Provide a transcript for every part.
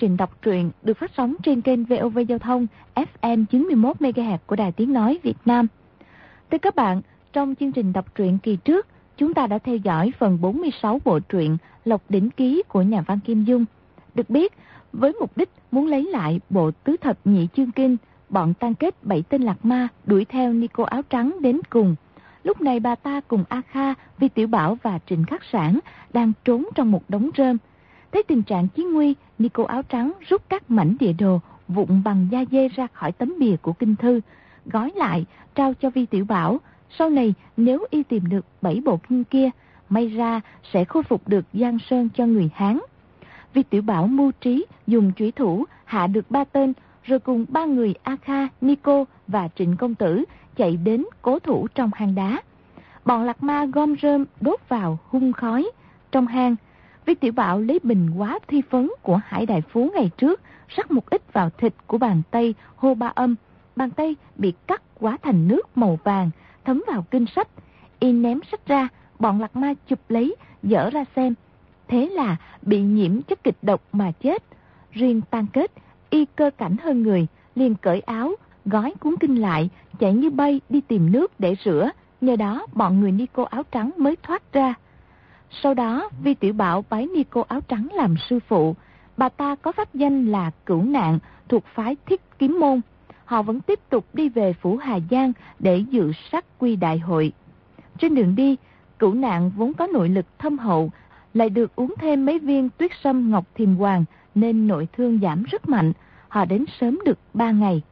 trình đọc truyện được phát sóng trên kênh VOV Giao thông FM 91MHz của Đài Tiếng Nói Việt Nam. Thưa các bạn, trong chương trình đọc truyện kỳ trước, chúng ta đã theo dõi phần 46 bộ truyện Lộc Đỉnh Ký của nhà văn Kim Dung. Được biết, với mục đích muốn lấy lại bộ tứ thập nhị chương kinh, bọn tan kết bảy tên lạc ma đuổi theo Nico áo trắng đến cùng. Lúc này bà ta cùng A Kha, Vi Tiểu Bảo và Trịnh Khắc Sản đang trốn trong một đống rơm. Thấy tình trạng chiến nguy, Nico áo trắng rút các mảnh địa đồ vụn bằng da dê ra khỏi tấm bìa của kinh thư, gói lại, trao cho Vi Tiểu Bảo. Sau này, nếu y tìm được bảy bộ kinh kia, may ra sẽ khôi phục được Giang Sơn cho người Hán. Vi Tiểu Bảo mưu trí dùng chủy thủ hạ được ba tên, rồi cùng ba người A Kha, Nico và Trịnh Công Tử chạy đến cố thủ trong hang đá. Bọn lạc ma gom rơm đốt vào hung khói. Trong hang, Vi Tiểu Bảo lấy bình quá thi phấn của Hải Đại Phú ngày trước, rắc một ít vào thịt của bàn tay hô ba âm. Bàn tay bị cắt quá thành nước màu vàng, thấm vào kinh sách. Y ném sách ra, bọn lạc ma chụp lấy, dở ra xem. Thế là bị nhiễm chất kịch độc mà chết. Riêng tan kết, y cơ cảnh hơn người, liền cởi áo, gói cuốn kinh lại, chạy như bay đi tìm nước để rửa. Nhờ đó bọn người Nico áo trắng mới thoát ra. Sau đó, Vi Tiểu Bảo bái ni cô áo trắng làm sư phụ. Bà ta có pháp danh là cửu nạn thuộc phái thiết kiếm môn. Họ vẫn tiếp tục đi về Phủ Hà Giang để dự sắc quy đại hội. Trên đường đi, cửu nạn vốn có nội lực thâm hậu, lại được uống thêm mấy viên tuyết sâm ngọc thiềm hoàng nên nội thương giảm rất mạnh. Họ đến sớm được 3 ngày.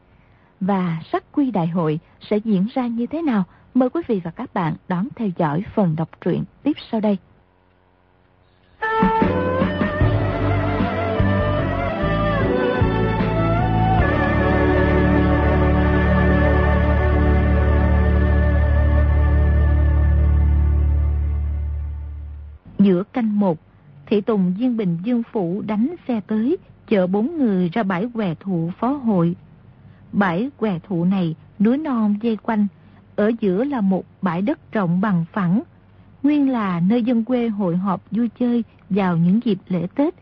Và sắc quy đại hội sẽ diễn ra như thế nào? Mời quý vị và các bạn đón theo dõi phần đọc truyện tiếp sau đây. Giữa canh một, Thị Tùng duyên Bình Dương Phủ đánh xe tới, chở bốn người ra bãi què thụ phó hội. Bãi què thụ này, núi non dây quanh, ở giữa là một bãi đất rộng bằng phẳng, nguyên là nơi dân quê hội họp vui chơi vào những dịp lễ Tết.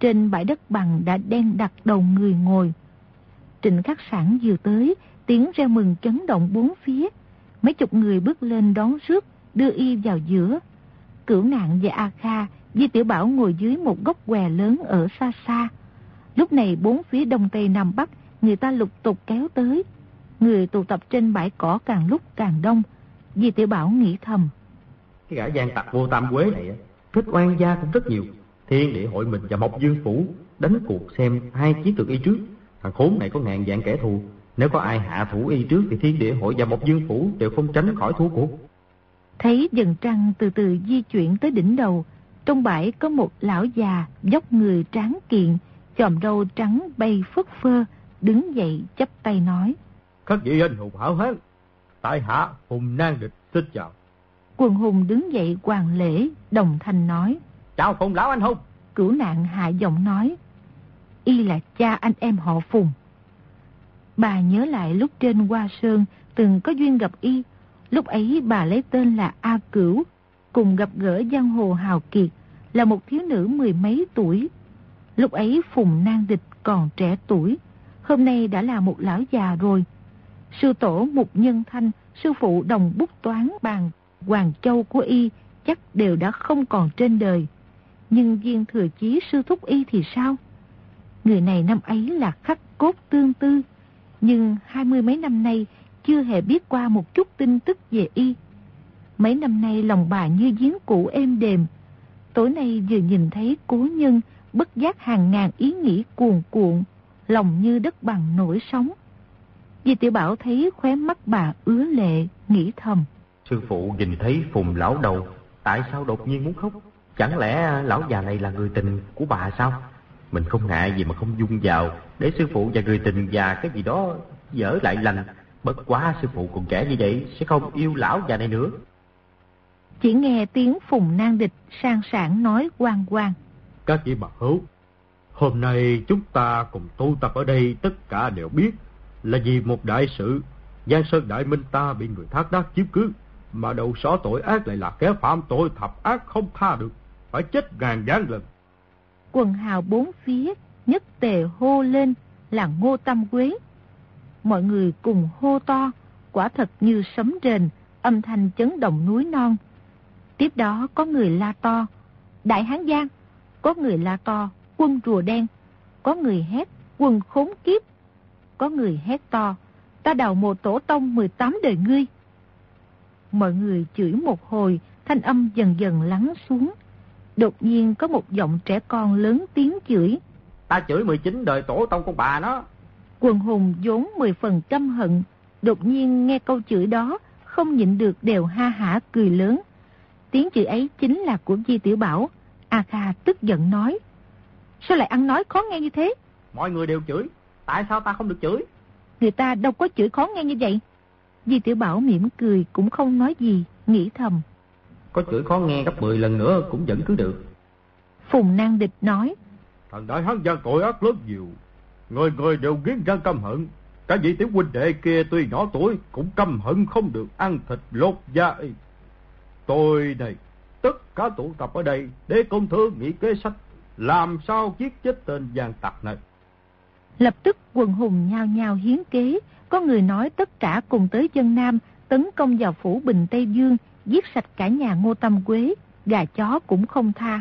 Trên bãi đất bằng đã đen đặt đầu người ngồi. Trịnh khắc sản vừa tới, tiếng reo mừng chấn động bốn phía. Mấy chục người bước lên đón rước, đưa y vào giữa. Cửu nạn và A Kha, Di Tiểu Bảo ngồi dưới một gốc què lớn ở xa xa. Lúc này bốn phía đông tây nam bắc, người ta lục tục kéo tới. Người tụ tập trên bãi cỏ càng lúc càng đông. Di Tiểu Bảo nghĩ thầm. Cái gã gian tặc vô tam quế này thích oan gia cũng rất nhiều. Thiên địa hội mình và Mộc Dương Phủ đánh cuộc xem hai chiến lược y trước. Thằng khốn này có ngàn dạng kẻ thù. Nếu có ai hạ thủ y trước thì Thiên địa hội và Mộc Dương Phủ đều không tránh khỏi thua cuộc. Thấy dần trăng từ từ di chuyển tới đỉnh đầu, trong bãi có một lão già dốc người tráng kiện, chòm râu trắng bay phất phơ, đứng dậy chắp tay nói. Các vị anh hùng hảo hán, tại hạ Hùng Nang Địch xin chào. Quần hùng đứng dậy hoàng lễ, đồng thanh nói. Chào Phùng lão anh hùng. Cửu nạn hạ giọng nói. Y là cha anh em họ Phùng. Bà nhớ lại lúc trên Hoa Sơn từng có duyên gặp Y. Lúc ấy bà lấy tên là A Cửu, cùng gặp gỡ giang hồ Hào Kiệt, là một thiếu nữ mười mấy tuổi. Lúc ấy Phùng Nang Địch còn trẻ tuổi, hôm nay đã là một lão già rồi. Sư tổ Mục Nhân Thanh, sư phụ đồng bút toán bàn Hoàng Châu của y chắc đều đã không còn trên đời. Nhưng viên thừa chí sư thúc y thì sao? Người này năm ấy là khắc cốt tương tư, nhưng hai mươi mấy năm nay chưa hề biết qua một chút tin tức về y. Mấy năm nay lòng bà như giếng cũ êm đềm. Tối nay vừa nhìn thấy cố nhân, bất giác hàng ngàn ý nghĩ cuồn cuộn, lòng như đất bằng nổi sóng. Vì tiểu Bảo thấy khóe mắt bà ứa lệ, nghĩ thầm. Sư phụ nhìn thấy phùng lão đầu, tại sao đột nhiên muốn khóc? Chẳng lẽ lão già này là người tình của bà sao? Mình không ngại gì mà không dung vào, để sư phụ và người tình già cái gì đó dở lại lành. Bất quá sư phụ còn trẻ như vậy, sẽ không yêu lão già này nữa. Chỉ nghe tiếng phùng nang địch sang sảng nói quang quang. Các vị bà hữu, hôm nay chúng ta cùng tu tập ở đây tất cả đều biết là vì một đại sự. Giang Sơn Đại Minh ta bị người thác đác chiếm cứ, mà đầu xó tội ác lại là kẻ phạm tội thập ác không tha được, phải chết ngàn gián lần. Quần hào bốn phía nhất tề hô lên là Ngô Tâm Quế. Mọi người cùng hô to, quả thật như sấm rền, âm thanh chấn động núi non. Tiếp đó có người la to, Đại Hán Giang, có người la to, quân rùa đen, có người hét, quân khốn kiếp, có người hét to, ta đào mộ tổ tông 18 đời ngươi. Mọi người chửi một hồi, thanh âm dần dần lắng xuống. Đột nhiên có một giọng trẻ con lớn tiếng chửi. Ta chửi 19 đời tổ tông con bà nó. Quần hùng vốn 10 phần căm hận, đột nhiên nghe câu chửi đó, không nhịn được đều ha hả cười lớn. Tiếng chửi ấy chính là của Di Tiểu Bảo. A Kha tức giận nói. Sao lại ăn nói khó nghe như thế? Mọi người đều chửi. Tại sao ta không được chửi? Người ta đâu có chửi khó nghe như vậy. Di Tiểu Bảo mỉm cười cũng không nói gì, nghĩ thầm. Có chửi khó nghe gấp 10 lần nữa cũng vẫn cứ được. Phùng Năng Địch nói. Thằng đại hán gia tội ác lớn nhiều. Người người đều nghiến răng căm hận. Cả vị tiểu huynh đệ kia tuy nhỏ tuổi cũng căm hận không được ăn thịt lột da. Tôi này, tất cả tụ tập ở đây để công thư nghĩ kế sách. Làm sao giết chết tên gian tặc này. Lập tức quần hùng nhao nhao hiến kế. Có người nói tất cả cùng tới dân Nam tấn công vào phủ Bình Tây Dương, giết sạch cả nhà Ngô Tâm Quế, gà chó cũng không tha.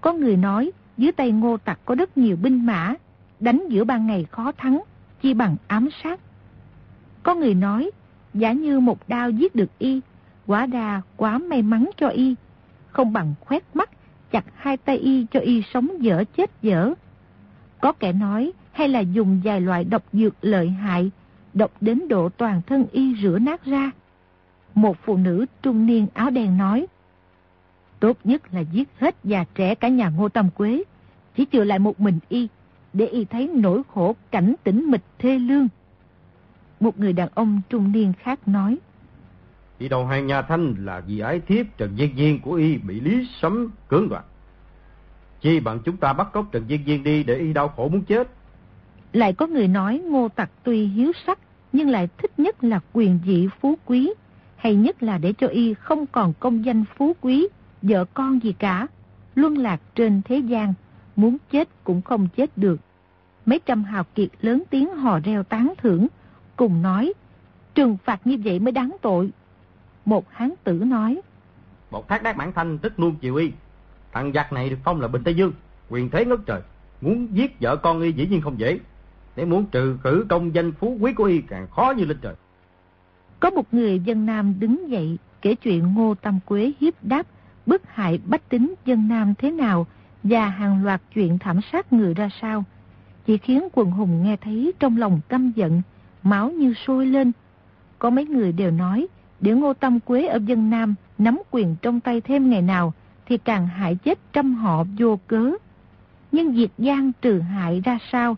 Có người nói dưới tay Ngô Tặc có rất nhiều binh mã, đánh giữa ban ngày khó thắng, chi bằng ám sát. Có người nói giả như một đao giết được y, quả đà quá may mắn cho y, không bằng khoét mắt, chặt hai tay y cho y sống dở chết dở. Có kẻ nói hay là dùng vài loại độc dược lợi hại, độc đến độ toàn thân y rửa nát ra. Một phụ nữ trung niên áo đen nói, Tốt nhất là giết hết già trẻ cả nhà ngô tâm quế, chỉ chừa lại một mình y, để y thấy nỗi khổ cảnh tĩnh mịch thê lương. Một người đàn ông trung niên khác nói, Đi đầu hàng nhà Thanh là vì ái thiếp Trần Viên Viên của y bị Lý Sấm cưỡng đoạt. Chi bằng chúng ta bắt cóc Trần Viên Viên đi để y đau khổ muốn chết. Lại có người nói ngô tặc tuy hiếu sắc, nhưng lại thích nhất là quyền dị phú quý, hay nhất là để cho y không còn công danh phú quý, vợ con gì cả, luân lạc trên thế gian, muốn chết cũng không chết được. Mấy trăm hào kiệt lớn tiếng hò reo tán thưởng, cùng nói, trừng phạt như vậy mới đáng tội. Một hán tử nói, Một thác đác mãn thanh tức luôn chịu y. Thằng giặc này được phong là Bình Tây Dương, quyền thế ngất trời. Muốn giết vợ con y dĩ nhiên không dễ. Để muốn trừ cử công danh phú quý của y càng khó như lên trời. Có một người dân Nam đứng dậy kể chuyện Ngô Tâm Quế hiếp đáp, bức hại bách tính dân Nam thế nào và hàng loạt chuyện thảm sát người ra sao. Chỉ khiến quần hùng nghe thấy trong lòng căm giận, máu như sôi lên. Có mấy người đều nói, để Ngô Tâm Quế ở dân Nam nắm quyền trong tay thêm ngày nào thì càng hại chết trăm họ vô cớ. Nhưng diệt gian trừ hại ra sao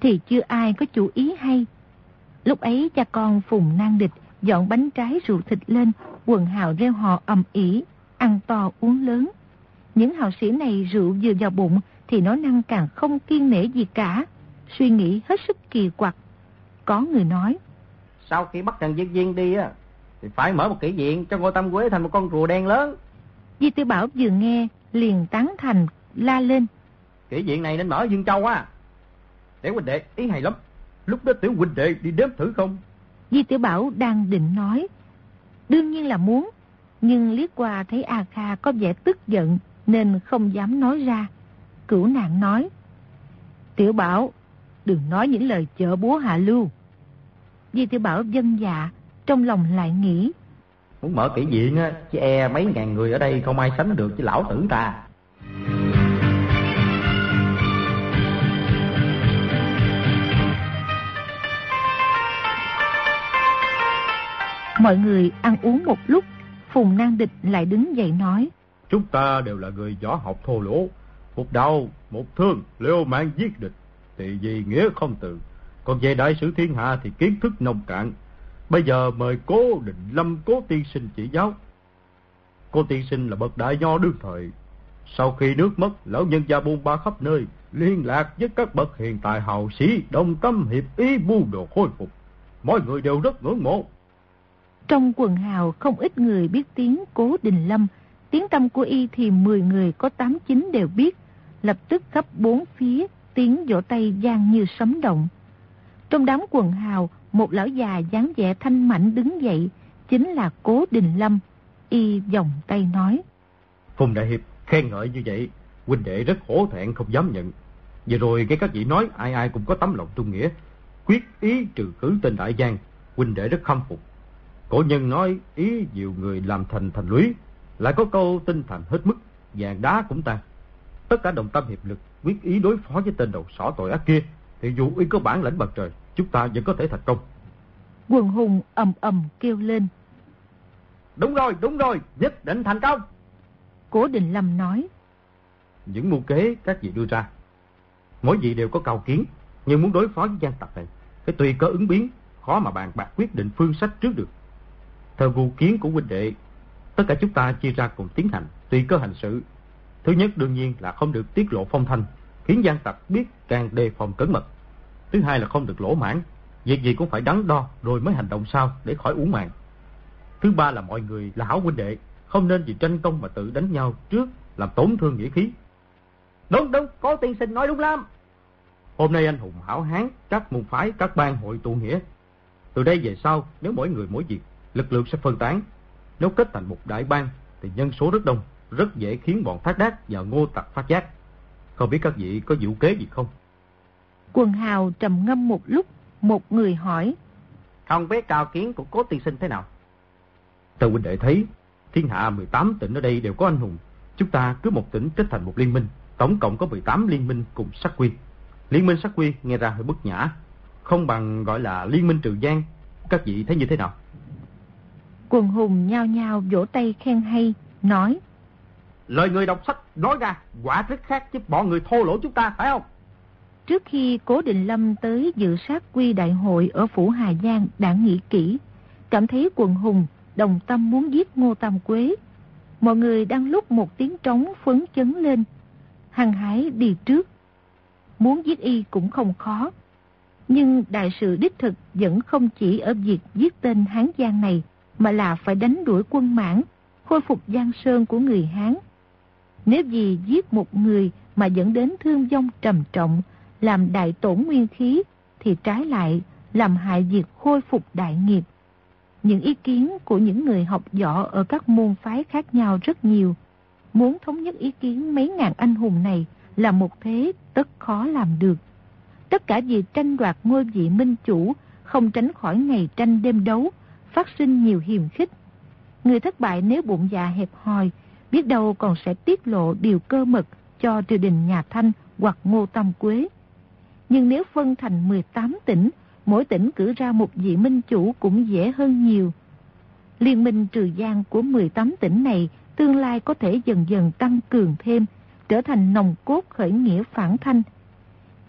thì chưa ai có chủ ý hay. Lúc ấy cha con Phùng Nang Địch dọn bánh trái rượu thịt lên, quần hào reo hò ầm ỉ, ăn to uống lớn. Những hào sĩ này rượu vừa vào bụng thì nói năng càng không kiên nể gì cả, suy nghĩ hết sức kỳ quặc. Có người nói, Sau khi bắt Trần Viên Viên đi á, thì phải mở một kỷ viện cho Ngô Tâm Quế thành một con rùa đen lớn. Di Tư Bảo vừa nghe, liền tán thành, la lên. Kỷ viện này nên mở Dương Châu á. Để huynh đệ, ý hay lắm. Lúc đó tiểu huynh đệ đi đếm thử không? Di Tiểu Bảo đang định nói. Đương nhiên là muốn, nhưng liếc qua thấy A Kha có vẻ tức giận nên không dám nói ra. Cửu nạn nói. Tiểu Bảo, đừng nói những lời chợ búa hạ lưu. Di Tiểu Bảo dân dạ, trong lòng lại nghĩ. Muốn mở kỷ viện á, chứ e mấy ngàn người ở đây không ai sánh được với lão tử ta. Mọi người ăn uống một lúc, Phùng Nang Địch lại đứng dậy nói. Chúng ta đều là người võ học thô lỗ. Một đau, một thương, liêu mạng giết địch. Thì vì nghĩa không từ. Còn về đại sử thiên hạ thì kiến thức nông cạn. Bây giờ mời cố định lâm cố tiên sinh chỉ giáo. cô tiên sinh là bậc đại nho đương thời. Sau khi nước mất, lão nhân gia buôn ba khắp nơi, liên lạc với các bậc hiện tại hào sĩ, đồng tâm hiệp ý buôn đồ khôi phục. Mọi người đều rất ngưỡng mộ. Trong quần hào không ít người biết tiếng Cố Đình Lâm, tiếng tâm của y thì 10 người có 8 9 đều biết. lập tức khắp bốn phía tiếng vỗ tay gian như sấm động. Trong đám quần hào, một lão già dáng vẻ thanh mảnh đứng dậy, chính là Cố Đình Lâm. Y vòng tay nói. Phùng Đại Hiệp khen ngợi như vậy, huynh đệ rất hổ thẹn không dám nhận. Vừa rồi nghe các vị nói ai ai cũng có tấm lòng trung nghĩa, quyết ý trừ khử tên Đại Giang, huynh đệ rất khâm phục. Cổ nhân nói ý nhiều người làm thành thành lũy, lại có câu tinh thành hết mức, vàng đá cũng tan. Tất cả đồng tâm hiệp lực, quyết ý đối phó với tên đầu sỏ tội ác kia, thì dù y có bản lãnh bằng trời, chúng ta vẫn có thể thành công. Quần hùng ầm ầm kêu lên. Đúng rồi, đúng rồi, nhất định thành công. Cố Đình Lâm nói. Những mưu kế các vị đưa ra, mỗi vị đều có cao kiến, nhưng muốn đối phó với gian tặc này, cái tùy có ứng biến, khó mà bàn bạc quyết định phương sách trước được. Theo gu kiến của huynh đệ, tất cả chúng ta chia ra cùng tiến hành, tùy cơ hành sự. Thứ nhất đương nhiên là không được tiết lộ phong thanh, khiến gian tặc biết càng đề phòng cẩn mật. Thứ hai là không được lỗ mãn, việc gì cũng phải đắn đo rồi mới hành động sao để khỏi uổng mạng. Thứ ba là mọi người là hảo huynh đệ, không nên vì tranh công mà tự đánh nhau trước làm tổn thương nghĩa khí. Đúng đúng, có tiên sinh nói đúng lắm. Hôm nay anh hùng hảo hán, các môn phái, các ban hội tụ nghĩa. Từ đây về sau, nếu mỗi người mỗi việc, lực lượng sẽ phân tán. Nếu kết thành một đại bang, thì nhân số rất đông, rất dễ khiến bọn thác đác và ngô tặc phát giác. Không biết các vị có diệu kế gì không? Quần hào trầm ngâm một lúc, một người hỏi. Không biết cao kiến của cố tiên sinh thế nào? Tờ huynh đệ thấy, thiên hạ 18 tỉnh ở đây đều có anh hùng. Chúng ta cứ một tỉnh kết thành một liên minh, tổng cộng có 18 liên minh cùng sắc quy. Liên minh sắc quy nghe ra hơi bất nhã, không bằng gọi là liên minh trừ gian. Các vị thấy như thế nào? Quần hùng nhao nhao vỗ tay khen hay, nói. Lời người đọc sách nói ra, quả rất khác với bọn người thô lỗ chúng ta, phải không? Trước khi Cố Định Lâm tới dự sát quy đại hội ở Phủ Hà Giang đã nghĩ kỹ, cảm thấy quần hùng đồng tâm muốn giết Ngô Tam Quế. Mọi người đang lúc một tiếng trống phấn chấn lên, hăng hái đi trước. Muốn giết y cũng không khó, nhưng đại sự đích thực vẫn không chỉ ở việc giết tên Hán Giang này, mà là phải đánh đuổi quân mãn, khôi phục Giang Sơn của người Hán. Nếu vì giết một người mà dẫn đến thương vong trầm trọng, làm đại tổn nguyên khí, thì trái lại làm hại việc khôi phục đại nghiệp. Những ý kiến của những người học võ ở các môn phái khác nhau rất nhiều. Muốn thống nhất ý kiến mấy ngàn anh hùng này là một thế tất khó làm được. Tất cả vì tranh đoạt ngôi vị minh chủ, không tránh khỏi ngày tranh đêm đấu, phát sinh nhiều hiềm khích. Người thất bại nếu bụng dạ hẹp hòi, biết đâu còn sẽ tiết lộ điều cơ mật cho triều đình nhà Thanh hoặc Ngô Tam Quế. Nhưng nếu phân thành 18 tỉnh, mỗi tỉnh cử ra một vị minh chủ cũng dễ hơn nhiều. Liên minh trừ gian của 18 tỉnh này tương lai có thể dần dần tăng cường thêm, trở thành nòng cốt khởi nghĩa phản thanh.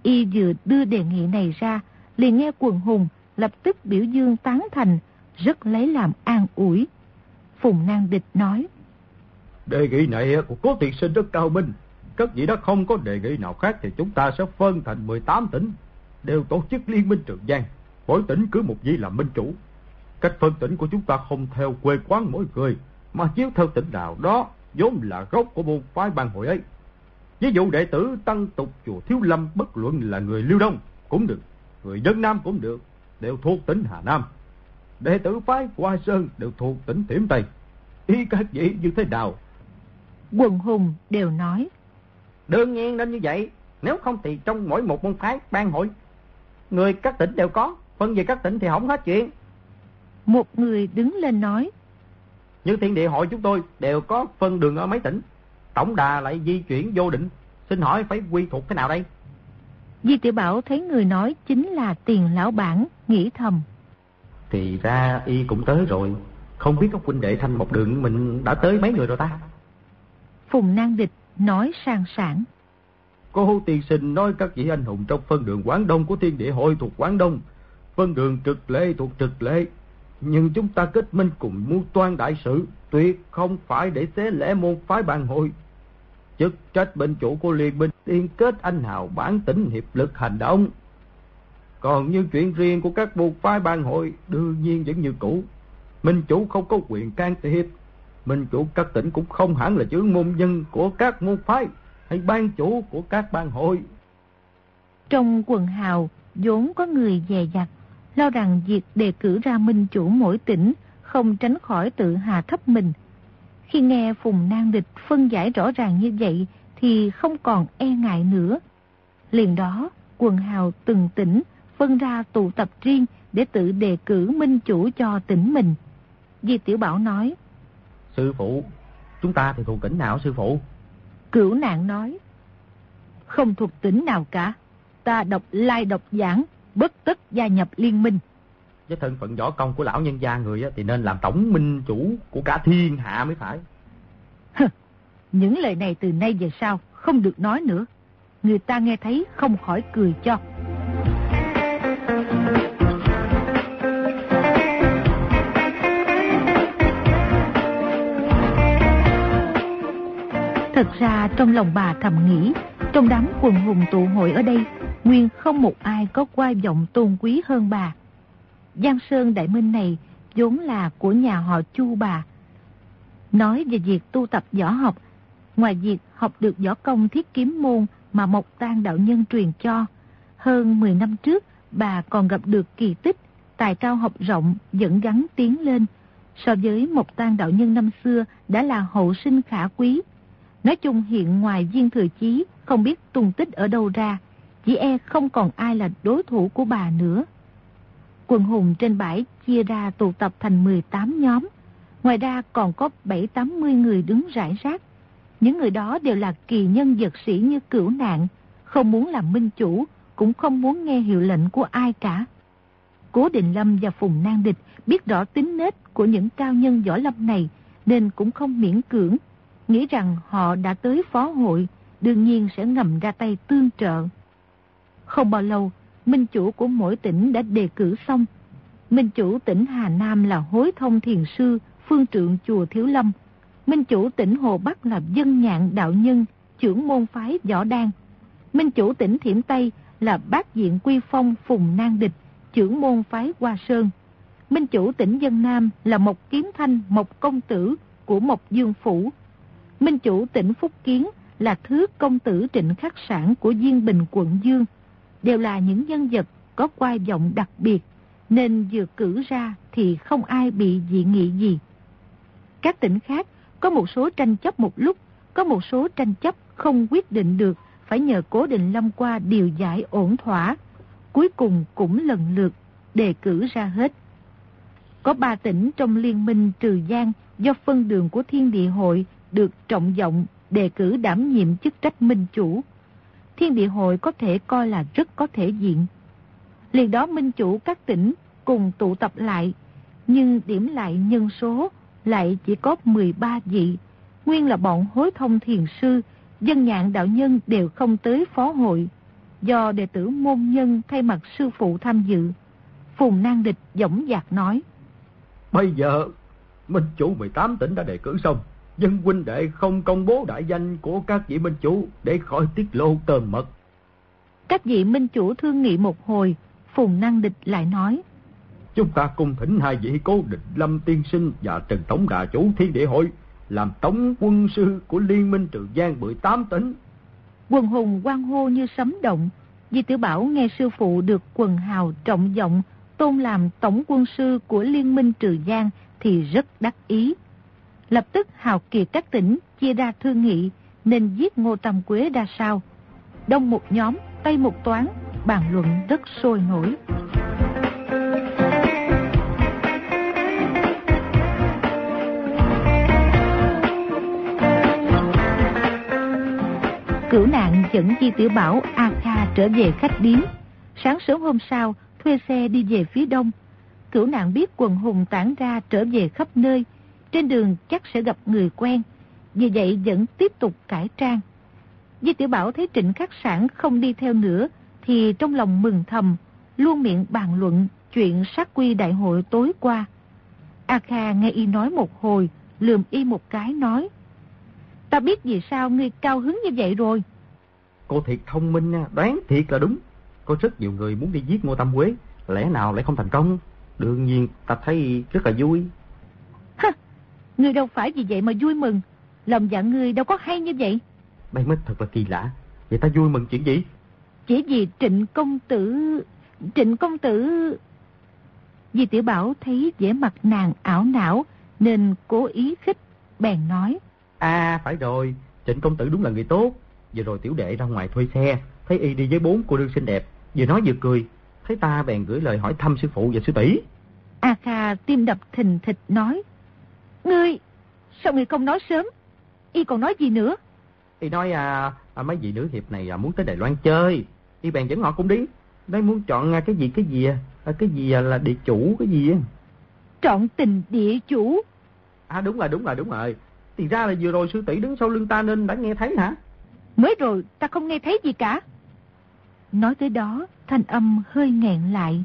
Y vừa đưa đề nghị này ra, liền nghe quần hùng lập tức biểu dương tán thành, rất lấy làm an ủi. Phùng Nang Địch nói, Đề nghị này của cố tiện sinh rất cao minh. Các vị đã không có đề nghị nào khác thì chúng ta sẽ phân thành 18 tỉnh, đều tổ chức liên minh trường giang. Mỗi tỉnh cứ một vị làm minh chủ. Cách phân tỉnh của chúng ta không theo quê quán mỗi người, mà chiếu theo tỉnh nào đó, vốn là gốc của môn phái ban hội ấy. Ví dụ đệ tử tăng tục chùa Thiếu Lâm bất luận là người lưu Đông cũng được, người dân Nam cũng được, đều thuộc tỉnh Hà Nam. Đệ tử phái Hoa Sơn đều thuộc tỉnh Tiểm Tây. Ý các vị như thế nào? Quần hùng đều nói. Đương nhiên nên như vậy, nếu không thì trong mỗi một môn phái ban hội, người các tỉnh đều có, phân về các tỉnh thì không hết chuyện. Một người đứng lên nói. Như thiên địa hội chúng tôi đều có phân đường ở mấy tỉnh. Tổng đà lại di chuyển vô định. Xin hỏi phải quy thuộc thế nào đây? Di tiểu Bảo thấy người nói chính là tiền lão bản, nghĩ thầm. Thì ra y cũng tới rồi. Không biết các huynh đệ thanh một đường mình đã tới mấy người rồi ta? Phùng Nang Địch nói sang sản. Cô tiền sinh nói các vị anh hùng trong phân đường Quảng Đông của thiên địa hội thuộc Quảng Đông. Phân đường trực lệ thuộc trực lệ. Nhưng chúng ta kết minh cùng mưu toan đại sự, tuyệt không phải để xé lẽ môn phái bàn hội. Chức trách bên chủ của liên minh liên kết anh hào bản tính hiệp lực hành động. Còn như chuyện riêng của các môn phái ban hội đương nhiên vẫn như cũ. Minh chủ không có quyền can thiệp. Minh chủ các tỉnh cũng không hẳn là chữ môn nhân của các môn phái. hay ban chủ của các ban hội? Trong quần hào, vốn có người dè dặt, lo rằng việc đề cử ra minh chủ mỗi tỉnh không tránh khỏi tự hạ thấp mình. Khi nghe Phùng Nang Địch phân giải rõ ràng như vậy thì không còn e ngại nữa. Liền đó, quần hào từng tỉnh phân ra tụ tập riêng để tự đề cử minh chủ cho tỉnh mình. Di Tiểu Bảo nói, Sư phụ, chúng ta thì thuộc tỉnh nào sư phụ? Cửu nạn nói, Không thuộc tỉnh nào cả, ta đọc lai độc giảng, bất tất gia nhập liên minh. Với thân phận võ công của lão nhân gia người thì nên làm tổng minh chủ của cả thiên hạ mới phải. Những lời này từ nay về sau không được nói nữa. Người ta nghe thấy không khỏi cười cho. Thật ra trong lòng bà thầm nghĩ, trong đám quần hùng tụ hội ở đây, nguyên không một ai có qua giọng tôn quý hơn bà. Giang Sơn Đại Minh này vốn là của nhà họ Chu bà. Nói về việc tu tập võ học, ngoài việc học được võ công thiết kiếm môn mà Mộc Tan đạo nhân truyền cho, hơn 10 năm trước bà còn gặp được kỳ tích, tài cao học rộng dẫn gắn tiến lên. So với Mộc Tan đạo nhân năm xưa đã là hậu sinh khả quý. Nói chung hiện ngoài viên thừa chí không biết tung tích ở đâu ra, chỉ e không còn ai là đối thủ của bà nữa. Quần hùng trên bãi chia ra tụ tập thành 18 nhóm. Ngoài ra còn có 7-80 người đứng rải rác. Những người đó đều là kỳ nhân vật sĩ như cửu nạn, không muốn làm minh chủ, cũng không muốn nghe hiệu lệnh của ai cả. Cố Định Lâm và Phùng Nang Địch biết rõ tính nết của những cao nhân võ lâm này, nên cũng không miễn cưỡng, nghĩ rằng họ đã tới phó hội, đương nhiên sẽ ngầm ra tay tương trợ. Không bao lâu, minh chủ của mỗi tỉnh đã đề cử xong. Minh chủ tỉnh Hà Nam là hối thông thiền sư, phương trượng chùa Thiếu Lâm. Minh chủ tỉnh Hồ Bắc là dân nhạn đạo nhân, trưởng môn phái võ đan. Minh chủ tỉnh Thiểm Tây là bác diện quy phong Phùng Nang Địch, trưởng môn phái Hoa Sơn. Minh chủ tỉnh Dân Nam là Mộc Kiếm Thanh, Mộc Công Tử của Mộc Dương Phủ. Minh chủ tỉnh Phúc Kiến là Thứ Công Tử Trịnh Khắc Sản của Diên Bình quận Dương đều là những nhân vật có quai vọng đặc biệt, nên vừa cử ra thì không ai bị dị nghị gì. Các tỉnh khác có một số tranh chấp một lúc, có một số tranh chấp không quyết định được, phải nhờ cố định lâm qua điều giải ổn thỏa. Cuối cùng cũng lần lượt đề cử ra hết. Có ba tỉnh trong liên minh Trừ Giang do phân đường của thiên địa hội được trọng vọng đề cử đảm nhiệm chức trách minh chủ thiên địa hội có thể coi là rất có thể diện. Liền đó minh chủ các tỉnh cùng tụ tập lại, nhưng điểm lại nhân số lại chỉ có 13 vị. Nguyên là bọn hối thông thiền sư, dân nhạn đạo nhân đều không tới phó hội. Do đệ tử môn nhân thay mặt sư phụ tham dự, Phùng Nang Địch dõng dạc nói. Bây giờ, Minh chủ 18 tỉnh đã đề cử xong dân huynh đệ không công bố đại danh của các vị minh chủ để khỏi tiết lộ tờn mật. Các vị minh chủ thương nghị một hồi, Phùng Năng Địch lại nói. Chúng ta cùng thỉnh hai vị cố địch Lâm Tiên Sinh và Trần Tổng Đà Chủ Thiên Địa Hội làm tổng quân sư của Liên minh Trường Giang 18 tỉnh. Quần hùng quan hô như sấm động. Di Tiểu Bảo nghe sư phụ được quần hào trọng vọng tôn làm tổng quân sư của Liên minh Trừ Giang thì rất đắc ý lập tức hào kiệt các tỉnh chia ra thương nghị nên giết Ngô Tam Quế ra sao. Đông một nhóm, Tây một toán, bàn luận rất sôi nổi. Cửu nạn dẫn Di Tiểu Bảo A Kha trở về khách điếm. Sáng sớm hôm sau, thuê xe đi về phía đông. Cửu nạn biết quần hùng tản ra trở về khắp nơi, trên đường chắc sẽ gặp người quen, vì vậy vẫn tiếp tục cải trang. Di Tiểu Bảo thấy Trịnh Khắc Sản không đi theo nữa, thì trong lòng mừng thầm, luôn miệng bàn luận chuyện sát quy đại hội tối qua. A Kha nghe y nói một hồi, lườm y một cái nói. Ta biết vì sao ngươi cao hứng như vậy rồi. Cô thiệt thông minh nha, đoán thiệt là đúng. Có rất nhiều người muốn đi giết Ngô Tâm Quế, lẽ nào lại không thành công? Đương nhiên ta thấy rất là vui. Ngươi đâu phải vì vậy mà vui mừng. Lòng dạ ngươi đâu có hay như vậy. Đây mới thật là kỳ lạ. Vậy ta vui mừng chuyện gì? Chỉ vì trịnh công tử... Trịnh công tử... Di Tiểu Bảo thấy vẻ mặt nàng ảo não nên cố ý khích, bèn nói. À phải rồi, trịnh công tử đúng là người tốt. Vừa rồi tiểu đệ ra ngoài thuê xe, thấy y đi với bốn cô đương xinh đẹp, vừa nói vừa cười. Thấy ta bèn gửi lời hỏi thăm sư phụ và sư tỷ. A Kha tim đập thình thịch nói. Ngươi, sao ngươi không nói sớm? Y còn nói gì nữa? Y nói à, à mấy vị nữ hiệp này à, muốn tới Đài Loan chơi. Y bèn dẫn họ cũng đi. Nói muốn chọn à, cái gì cái gì à, à cái gì à, là địa chủ cái gì á. Chọn tình địa chủ. À đúng rồi, đúng rồi, đúng rồi. Thì ra là vừa rồi sư tỷ đứng sau lưng ta nên đã nghe thấy hả? Mới rồi ta không nghe thấy gì cả. Nói tới đó, thanh âm hơi nghẹn lại.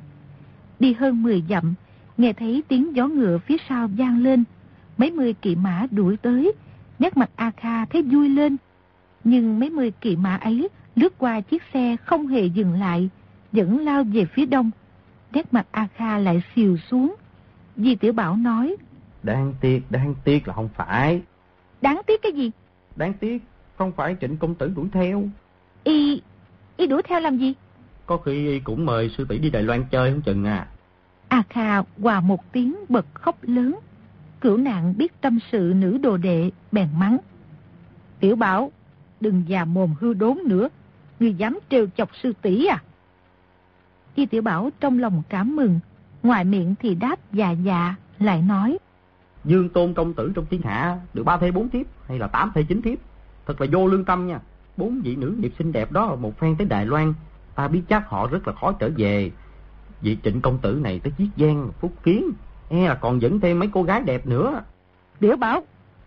Đi hơn 10 dặm, nghe thấy tiếng gió ngựa phía sau vang lên. Mấy mươi kỵ mã đuổi tới, nét mặt A Kha thấy vui lên. Nhưng mấy mươi kỵ mã ấy lướt qua chiếc xe không hề dừng lại, vẫn lao về phía đông. Nét mặt A Kha lại xìu xuống. Di Tiểu Bảo nói. Đáng tiếc, đáng tiếc là không phải. Đáng tiếc cái gì? Đáng tiếc, không phải trịnh công tử đuổi theo. Y, y đuổi theo làm gì? Có khi y cũng mời sư tỷ đi Đài Loan chơi không chừng à. A Kha hòa một tiếng bật khóc lớn. Cửu nạn biết tâm sự nữ đồ đệ, bèn mắng. Tiểu bảo, đừng già mồm hư đốn nữa. Ngươi dám trêu chọc sư tỷ à? Khi tiểu bảo trong lòng cảm mừng. Ngoài miệng thì đáp dạ dạ, lại nói. Dương tôn công tử trong thiên hạ, được ba thê bốn thiếp, hay là tám thê chín thiếp. Thật là vô lương tâm nha. Bốn vị nữ nghiệp xinh đẹp đó một phen tới Đài Loan. Ta biết chắc họ rất là khó trở về. Vị trịnh công tử này tới Chiết Giang, Phúc Kiến, e là còn dẫn thêm mấy cô gái đẹp nữa. Biểu bảo.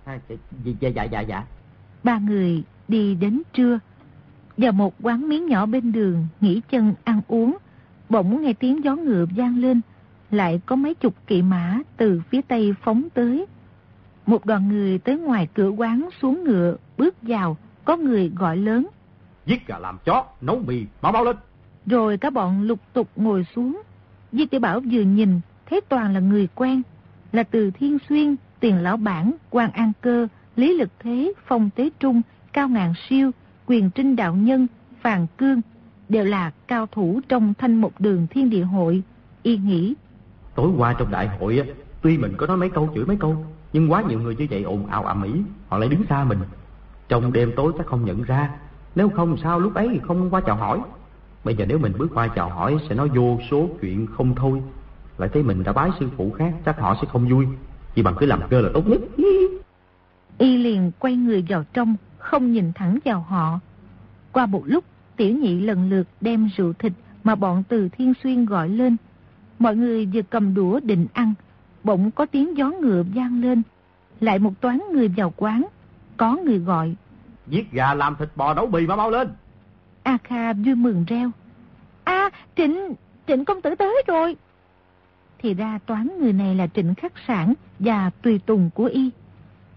À, dạ, dạ, dạ, dạ. Ba người đi đến trưa. Vào một quán miếng nhỏ bên đường, nghỉ chân ăn uống. Bỗng nghe tiếng gió ngựa vang lên. Lại có mấy chục kỵ mã từ phía tây phóng tới. Một đoàn người tới ngoài cửa quán xuống ngựa, bước vào, có người gọi lớn. Giết gà làm chó, nấu mì, mau mau lên. Rồi cả bọn lục tục ngồi xuống. Di tiểu Bảo vừa nhìn, thấy toàn là người quen. Là từ Thiên Xuyên, Tiền Lão Bản, quan An Cơ, Lý Lực Thế, Phong Tế Trung, Cao Ngạn Siêu, Quyền Trinh Đạo Nhân, Phàng Cương. Đều là cao thủ trong thanh một đường thiên địa hội. Y nghĩ. Tối qua trong đại hội, tuy mình có nói mấy câu chửi mấy câu, nhưng quá nhiều người như vậy ồn ào ầm ĩ, họ lại đứng xa mình. Trong đêm tối chắc không nhận ra, nếu không sao lúc ấy không qua chào hỏi. Bây giờ nếu mình bước qua chào hỏi sẽ nói vô số chuyện không thôi. Lại thấy mình đã bái sư phụ khác chắc họ sẽ không vui. Chỉ bằng cứ làm cơ là tốt nhất. Y liền quay người vào trong, không nhìn thẳng vào họ. Qua một lúc, tiểu nhị lần lượt đem rượu thịt mà bọn từ Thiên Xuyên gọi lên. Mọi người vừa cầm đũa định ăn, bỗng có tiếng gió ngựa vang lên. Lại một toán người vào quán, có người gọi. Giết gà làm thịt bò nấu bì mà mau lên. A Kha vui mừng reo. a Trịnh, Trịnh công tử tới rồi. Thì ra toán người này là Trịnh Khắc Sản và tùy tùng của y.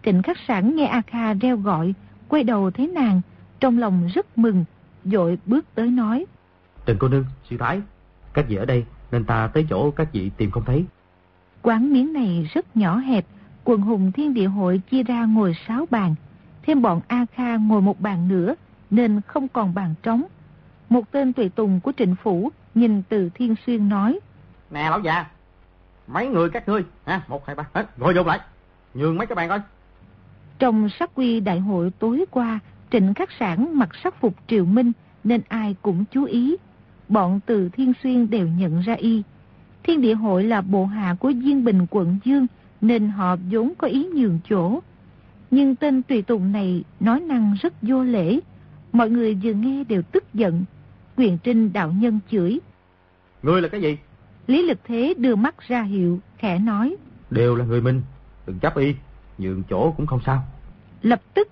Trịnh Khắc Sản nghe A Kha reo gọi, quay đầu thấy nàng, trong lòng rất mừng, dội bước tới nói. Trần cô nương, sư thái, các vị ở đây nên ta tới chỗ các vị tìm không thấy. Quán miếng này rất nhỏ hẹp, quần hùng thiên địa hội chia ra ngồi sáu bàn, thêm bọn A Kha ngồi một bàn nữa, nên không còn bàn trống. Một tên tùy tùng của trịnh phủ nhìn từ Thiên Xuyên nói. Nè lão già, mấy người các ngươi, ha, một, hai, ba, hết, ngồi vô lại, nhường mấy cái bàn coi. Trong sắc quy đại hội tối qua, trịnh khắc sản mặc sắc phục triều minh nên ai cũng chú ý. Bọn từ Thiên Xuyên đều nhận ra y. Thiên địa hội là bộ hạ của Diên Bình quận Dương nên họ vốn có ý nhường chỗ. Nhưng tên tùy tùng này nói năng rất vô lễ. Mọi người vừa nghe đều tức giận. Quyền trinh đạo nhân chửi. Ngươi là cái gì? Lý lực thế đưa mắt ra hiệu, khẽ nói. Đều là người minh, đừng chấp y, nhường chỗ cũng không sao. Lập tức,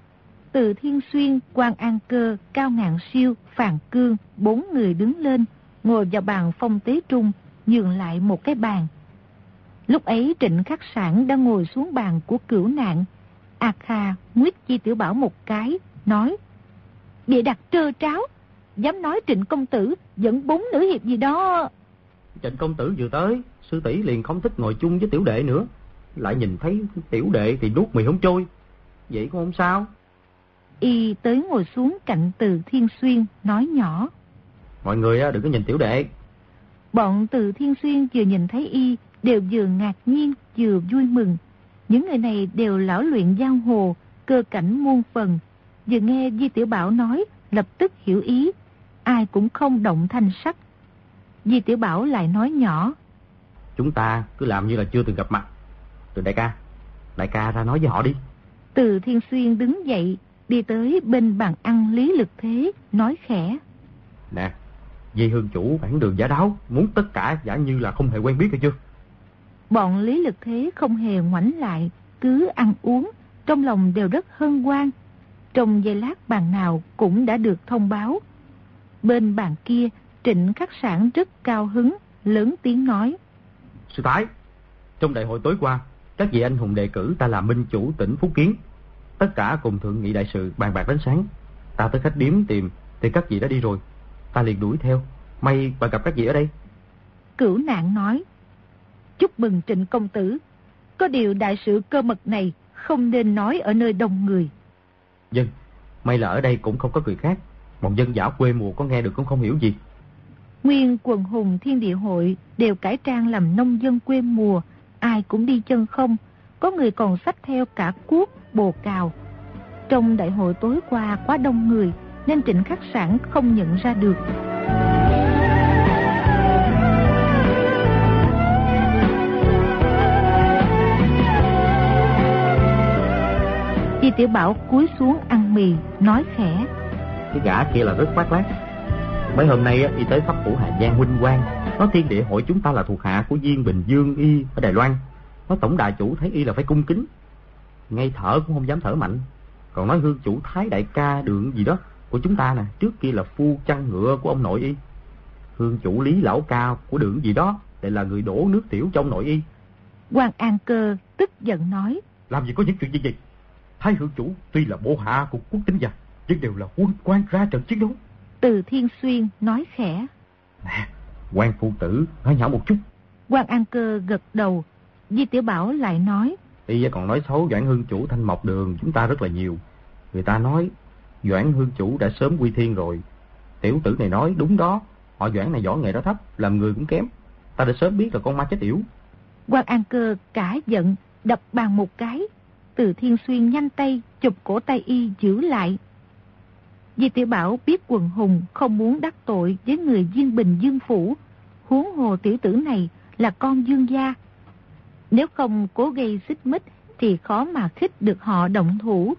từ Thiên Xuyên, quan An Cơ, Cao Ngạn Siêu, Phàn Cương, bốn người đứng lên, ngồi vào bàn phong tế trung, nhường lại một cái bàn. Lúc ấy trịnh khắc sản đang ngồi xuống bàn của cửu nạn. A Kha nguyết chi tiểu bảo một cái, nói. Địa đặt trơ tráo, dám nói trịnh công tử dẫn bốn nữ hiệp gì đó. Trịnh công tử vừa tới, sư tỷ liền không thích ngồi chung với tiểu đệ nữa. Lại nhìn thấy tiểu đệ thì nuốt mì không trôi. Vậy cũng không sao. Y tới ngồi xuống cạnh từ Thiên Xuyên, nói nhỏ. Mọi người đừng có nhìn tiểu đệ. Bọn từ Thiên Xuyên vừa nhìn thấy Y, đều vừa ngạc nhiên, vừa vui mừng. Những người này đều lão luyện giang hồ, cơ cảnh muôn phần. Vừa nghe Di Tiểu Bảo nói, lập tức hiểu ý. Ai cũng không động thanh sắc. Di Tiểu Bảo lại nói nhỏ. Chúng ta cứ làm như là chưa từng gặp mặt. Từ đại ca, đại ca ra nói với họ đi. Từ Thiên Xuyên đứng dậy, đi tới bên bàn ăn Lý Lực Thế, nói khẽ. Nè, Di Hương Chủ bản đường giả đáo, muốn tất cả giả như là không hề quen biết hay chưa? Bọn Lý Lực Thế không hề ngoảnh lại, cứ ăn uống, trong lòng đều rất hân hoan. Trong giây lát bàn nào cũng đã được thông báo. Bên bàn kia, Trịnh Khắc Sản rất cao hứng, lớn tiếng nói. Sư Thái, trong đại hội tối qua, các vị anh hùng đề cử ta làm minh chủ tỉnh Phúc Kiến. Tất cả cùng thượng nghị đại sự bàn bạc đến sáng. Ta tới khách điếm tìm, thì các vị đã đi rồi. Ta liền đuổi theo. May và gặp các vị ở đây. Cửu nạn nói. Chúc mừng trịnh công tử. Có điều đại sự cơ mật này không nên nói ở nơi đông người. Dân, may là ở đây cũng không có người khác. Một dân giả quê mùa có nghe được cũng không hiểu gì. Nguyên quần hùng thiên địa hội đều cải trang làm nông dân quê mùa, ai cũng đi chân không, có người còn sách theo cả cuốc, bồ cào. Trong đại hội tối qua quá đông người, nên trịnh khắc sản không nhận ra được. Di Tiểu Bảo cúi xuống ăn mì, nói khẽ. Cái gã kia là rất quát lát, Mấy hôm nay đi tới pháp phủ Hà Giang huynh quang, nói thiên địa hội chúng ta là thuộc hạ của viên Bình Dương Y ở Đài Loan. Nói tổng đại chủ thấy y là phải cung kính. Ngay thở cũng không dám thở mạnh. Còn nói hương chủ thái đại ca đường gì đó của chúng ta nè, trước kia là phu chăn ngựa của ông nội y. Hương chủ lý lão cao của đường gì đó, lại là người đổ nước tiểu trong nội y. Quan An Cơ tức giận nói. Làm gì có những chuyện gì vậy? Thái hương chủ tuy là bộ hạ của quốc tính gia, nhưng đều là quân quan ra trận chiến đấu. Từ Thiên Xuyên nói khẽ. Nè, quan phụ tử nói nhỏ một chút. Quan An Cơ gật đầu. Di Tiểu Bảo lại nói. Y còn nói xấu Doãn Hương Chủ Thanh Mộc Đường chúng ta rất là nhiều. Người ta nói Doãn Hương Chủ đã sớm quy thiên rồi. Tiểu tử này nói đúng đó. Họ Doãn này võ nghệ đó thấp, làm người cũng kém. Ta đã sớm biết là con ma chết yểu. Quan An Cơ cả giận, đập bàn một cái. Từ Thiên Xuyên nhanh tay, chụp cổ tay y giữ lại. Di Tiểu Bảo biết quần hùng không muốn đắc tội với người Duyên Bình Dương Phủ. Huống hồ tiểu tử này là con Dương Gia. Nếu không cố gây xích mích thì khó mà khích được họ động thủ.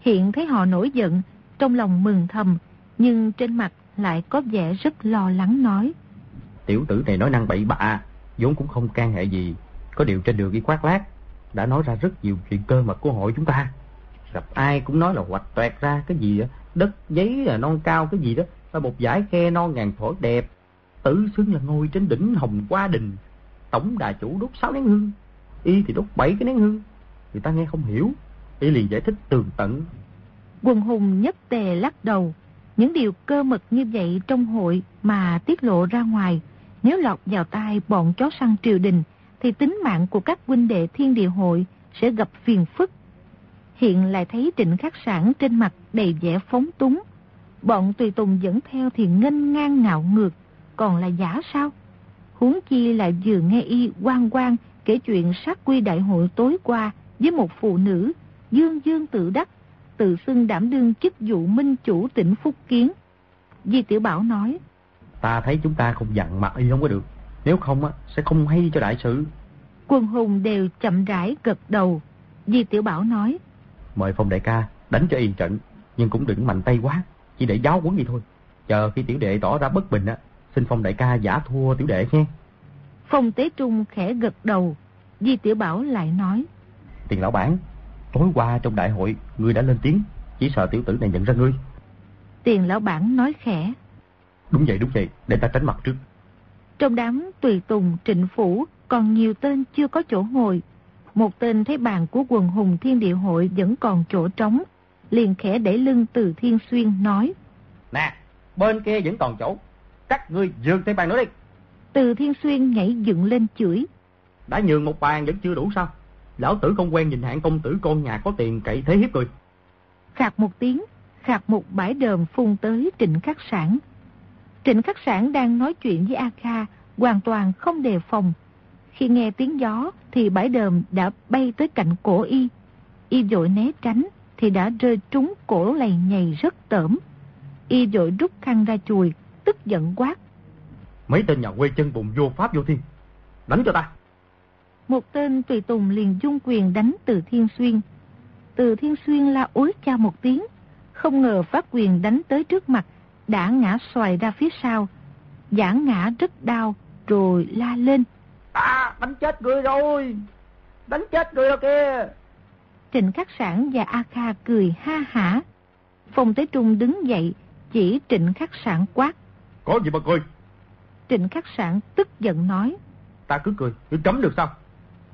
Hiện thấy họ nổi giận, trong lòng mừng thầm, nhưng trên mặt lại có vẻ rất lo lắng nói. Tiểu tử này nói năng bậy bạ, vốn cũng không can hệ gì. Có điều trên đường đi quát lát, đã nói ra rất nhiều chuyện cơ mật của hội chúng ta. Gặp ai cũng nói là hoạch toẹt ra cái gì đó, đất giấy là non cao cái gì đó, là một giải khe non ngàn thổi đẹp. Tử xưng là ngồi trên đỉnh hồng qua đình, tổng đà chủ đốt sáu nén hương, y thì đốt bảy cái nén hương. Người ta nghe không hiểu, y liền giải thích tường tận. Quần hùng nhất tề lắc đầu, những điều cơ mật như vậy trong hội mà tiết lộ ra ngoài, nếu lọt vào tai bọn chó săn triều đình, thì tính mạng của các huynh đệ thiên địa hội sẽ gặp phiền phức. Hiện lại thấy trịnh khắc sản trên mặt đầy vẻ phóng túng. Bọn tùy tùng dẫn theo thì nghênh ngang ngạo ngược, còn là giả sao? Huống chi lại vừa nghe y quan quan kể chuyện sát quy đại hội tối qua với một phụ nữ, dương dương tự đắc, tự xưng đảm đương chức vụ minh chủ tỉnh Phúc Kiến. Di Tiểu Bảo nói, Ta thấy chúng ta không dặn mặt y không có được, nếu không á sẽ không hay cho đại sự. Quân hùng đều chậm rãi gật đầu. Di Tiểu Bảo nói, Mời Phong đại ca đánh cho yên trận, nhưng cũng đừng mạnh tay quá, chỉ để giáo quấn đi thôi. Chờ khi tiểu đệ tỏ ra bất bình á, xin Phong đại ca giả thua tiểu đệ nghe. Phong Tế Trung khẽ gật đầu. Di Tiểu Bảo lại nói, Tiền lão bản, tối qua trong đại hội, ngươi đã lên tiếng, chỉ sợ tiểu tử này nhận ra ngươi. Tiền Lão Bản nói khẽ. Đúng vậy, đúng vậy, để ta tránh mặt trước. Trong đám tùy tùng trịnh phủ còn nhiều tên chưa có chỗ ngồi. Một tên thấy bàn của quần hùng thiên địa hội vẫn còn chỗ trống. Liền khẽ đẩy lưng từ thiên xuyên nói. Nè, bên kia vẫn còn chỗ. Các ngươi dường thêm bàn nữa đi. Từ thiên xuyên nhảy dựng lên chửi. Đã nhường một bàn vẫn chưa đủ sao? Lão tử không quen nhìn hạng công tử con nhà có tiền cậy thế hiếp người. Khạc một tiếng, khạc một bãi đờm phun tới trịnh khắc sản. Trịnh khắc sản đang nói chuyện với A Kha, hoàn toàn không đề phòng. Khi nghe tiếng gió thì bãi đờm đã bay tới cạnh cổ y. Y vội né tránh thì đã rơi trúng cổ lầy nhầy rất tởm. Y vội rút khăn ra chùi, tức giận quát. Mấy tên nhà quê chân bụng vô pháp vô thiên. Đánh cho ta. Một tên tùy tùng liền dung quyền đánh từ thiên xuyên. Từ thiên xuyên la ối cha một tiếng. Không ngờ phát quyền đánh tới trước mặt, đã ngã xoài ra phía sau. Giả ngã rất đau, rồi la lên. À, đánh chết người rồi! Đánh chết người rồi kìa! Trịnh Khắc Sản và A Kha cười ha hả. Phong Tế Trung đứng dậy, chỉ Trịnh Khắc Sản quát. Có gì mà cười? Trịnh Khắc Sản tức giận nói. Ta cứ cười, cứ cấm được sao?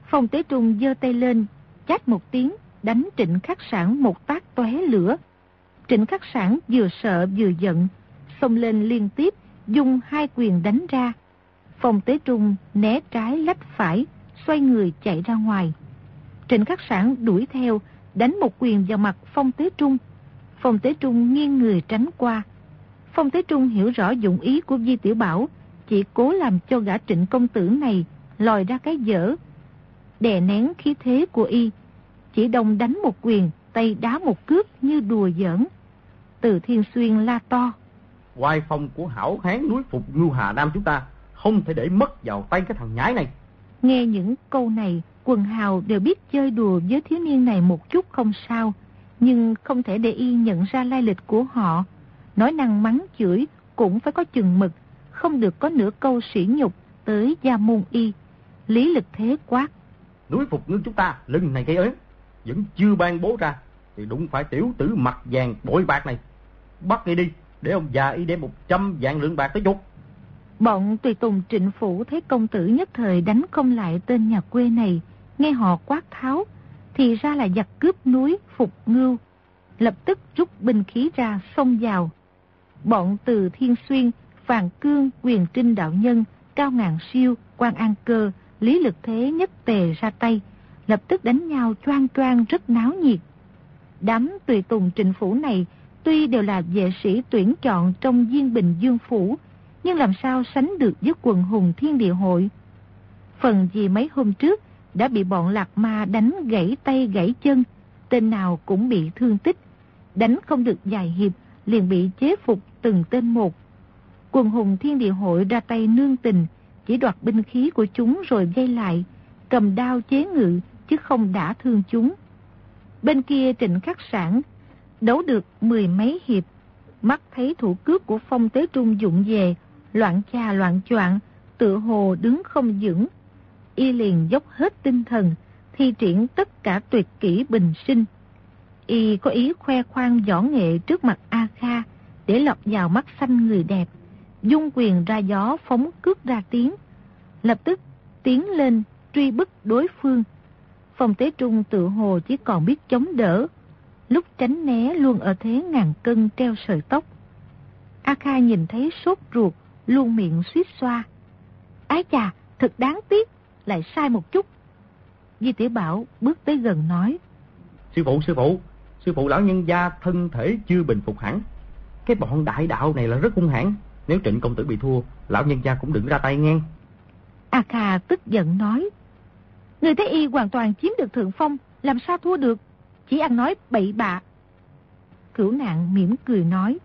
Phong Tế Trung giơ tay lên, chát một tiếng, đánh Trịnh Khắc Sản một tác tóe lửa. Trịnh Khắc Sản vừa sợ vừa giận, xông lên liên tiếp, dùng hai quyền đánh ra. Phong Tế Trung né trái lách phải, xoay người chạy ra ngoài. Trịnh Khắc Sản đuổi theo, đánh một quyền vào mặt Phong Tế Trung. Phong Tế Trung nghiêng người tránh qua. Phong Tế Trung hiểu rõ dụng ý của Di Tiểu Bảo, chỉ cố làm cho gã trịnh công tử này lòi ra cái dở. Đè nén khí thế của y, chỉ đồng đánh một quyền, tay đá một cước như đùa giỡn. Từ Thiên Xuyên la to. Hoài phong của hảo hán núi phục Ngưu Hà Nam chúng ta không thể để mất vào tay cái thằng nhái này. Nghe những câu này, quần hào đều biết chơi đùa với thiếu niên này một chút không sao, nhưng không thể để y nhận ra lai lịch của họ. Nói năng mắng chửi cũng phải có chừng mực, không được có nửa câu sỉ nhục tới gia môn y. Lý lực thế quát. Núi phục ngư chúng ta lưng này gây ớn, vẫn chưa ban bố ra, thì đúng phải tiểu tử mặt vàng bội bạc này. Bắt y đi, để ông già y đem một trăm vạn lượng bạc tới chục. Bọn tùy tùng trịnh phủ thấy công tử nhất thời đánh không lại tên nhà quê này, nghe họ quát tháo, thì ra là giặc cướp núi Phục Ngưu. Lập tức rút binh khí ra xông vào. Bọn từ Thiên Xuyên, Phàng Cương, Quyền Trinh Đạo Nhân, Cao Ngàn Siêu, quan An Cơ, Lý Lực Thế nhất tề ra tay, lập tức đánh nhau choang choang rất náo nhiệt. Đám tùy tùng trịnh phủ này tuy đều là vệ sĩ tuyển chọn trong Diên Bình Dương Phủ, nhưng làm sao sánh được với quần hùng thiên địa hội. Phần gì mấy hôm trước đã bị bọn lạc ma đánh gãy tay gãy chân, tên nào cũng bị thương tích, đánh không được dài hiệp, liền bị chế phục từng tên một. Quần hùng thiên địa hội ra tay nương tình, chỉ đoạt binh khí của chúng rồi dây lại, cầm đao chế ngự chứ không đã thương chúng. Bên kia trịnh khắc sản, đấu được mười mấy hiệp, mắt thấy thủ cước của phong tế trung dụng về, loạn cha loạn choạng, tựa hồ đứng không vững. Y liền dốc hết tinh thần, thi triển tất cả tuyệt kỹ bình sinh. Y có ý khoe khoang võ nghệ trước mặt A Kha, để lọt vào mắt xanh người đẹp. Dung quyền ra gió phóng cước ra tiếng. Lập tức tiến lên truy bức đối phương. Phong tế trung tự hồ chỉ còn biết chống đỡ. Lúc tránh né luôn ở thế ngàn cân treo sợi tóc. A Kha nhìn thấy sốt ruột, luôn miệng suýt xoa. Ái chà, thật đáng tiếc, lại sai một chút. Di tiểu Bảo bước tới gần nói. Sư phụ, sư phụ, sư phụ lão nhân gia thân thể chưa bình phục hẳn. Cái bọn đại đạo này là rất hung hãn. Nếu trịnh công tử bị thua, lão nhân gia cũng đừng ra tay ngang. A Kha tức giận nói. Người Thế Y hoàn toàn chiếm được thượng phong, làm sao thua được? Chỉ ăn nói bậy bạ. Cửu nạn mỉm cười nói.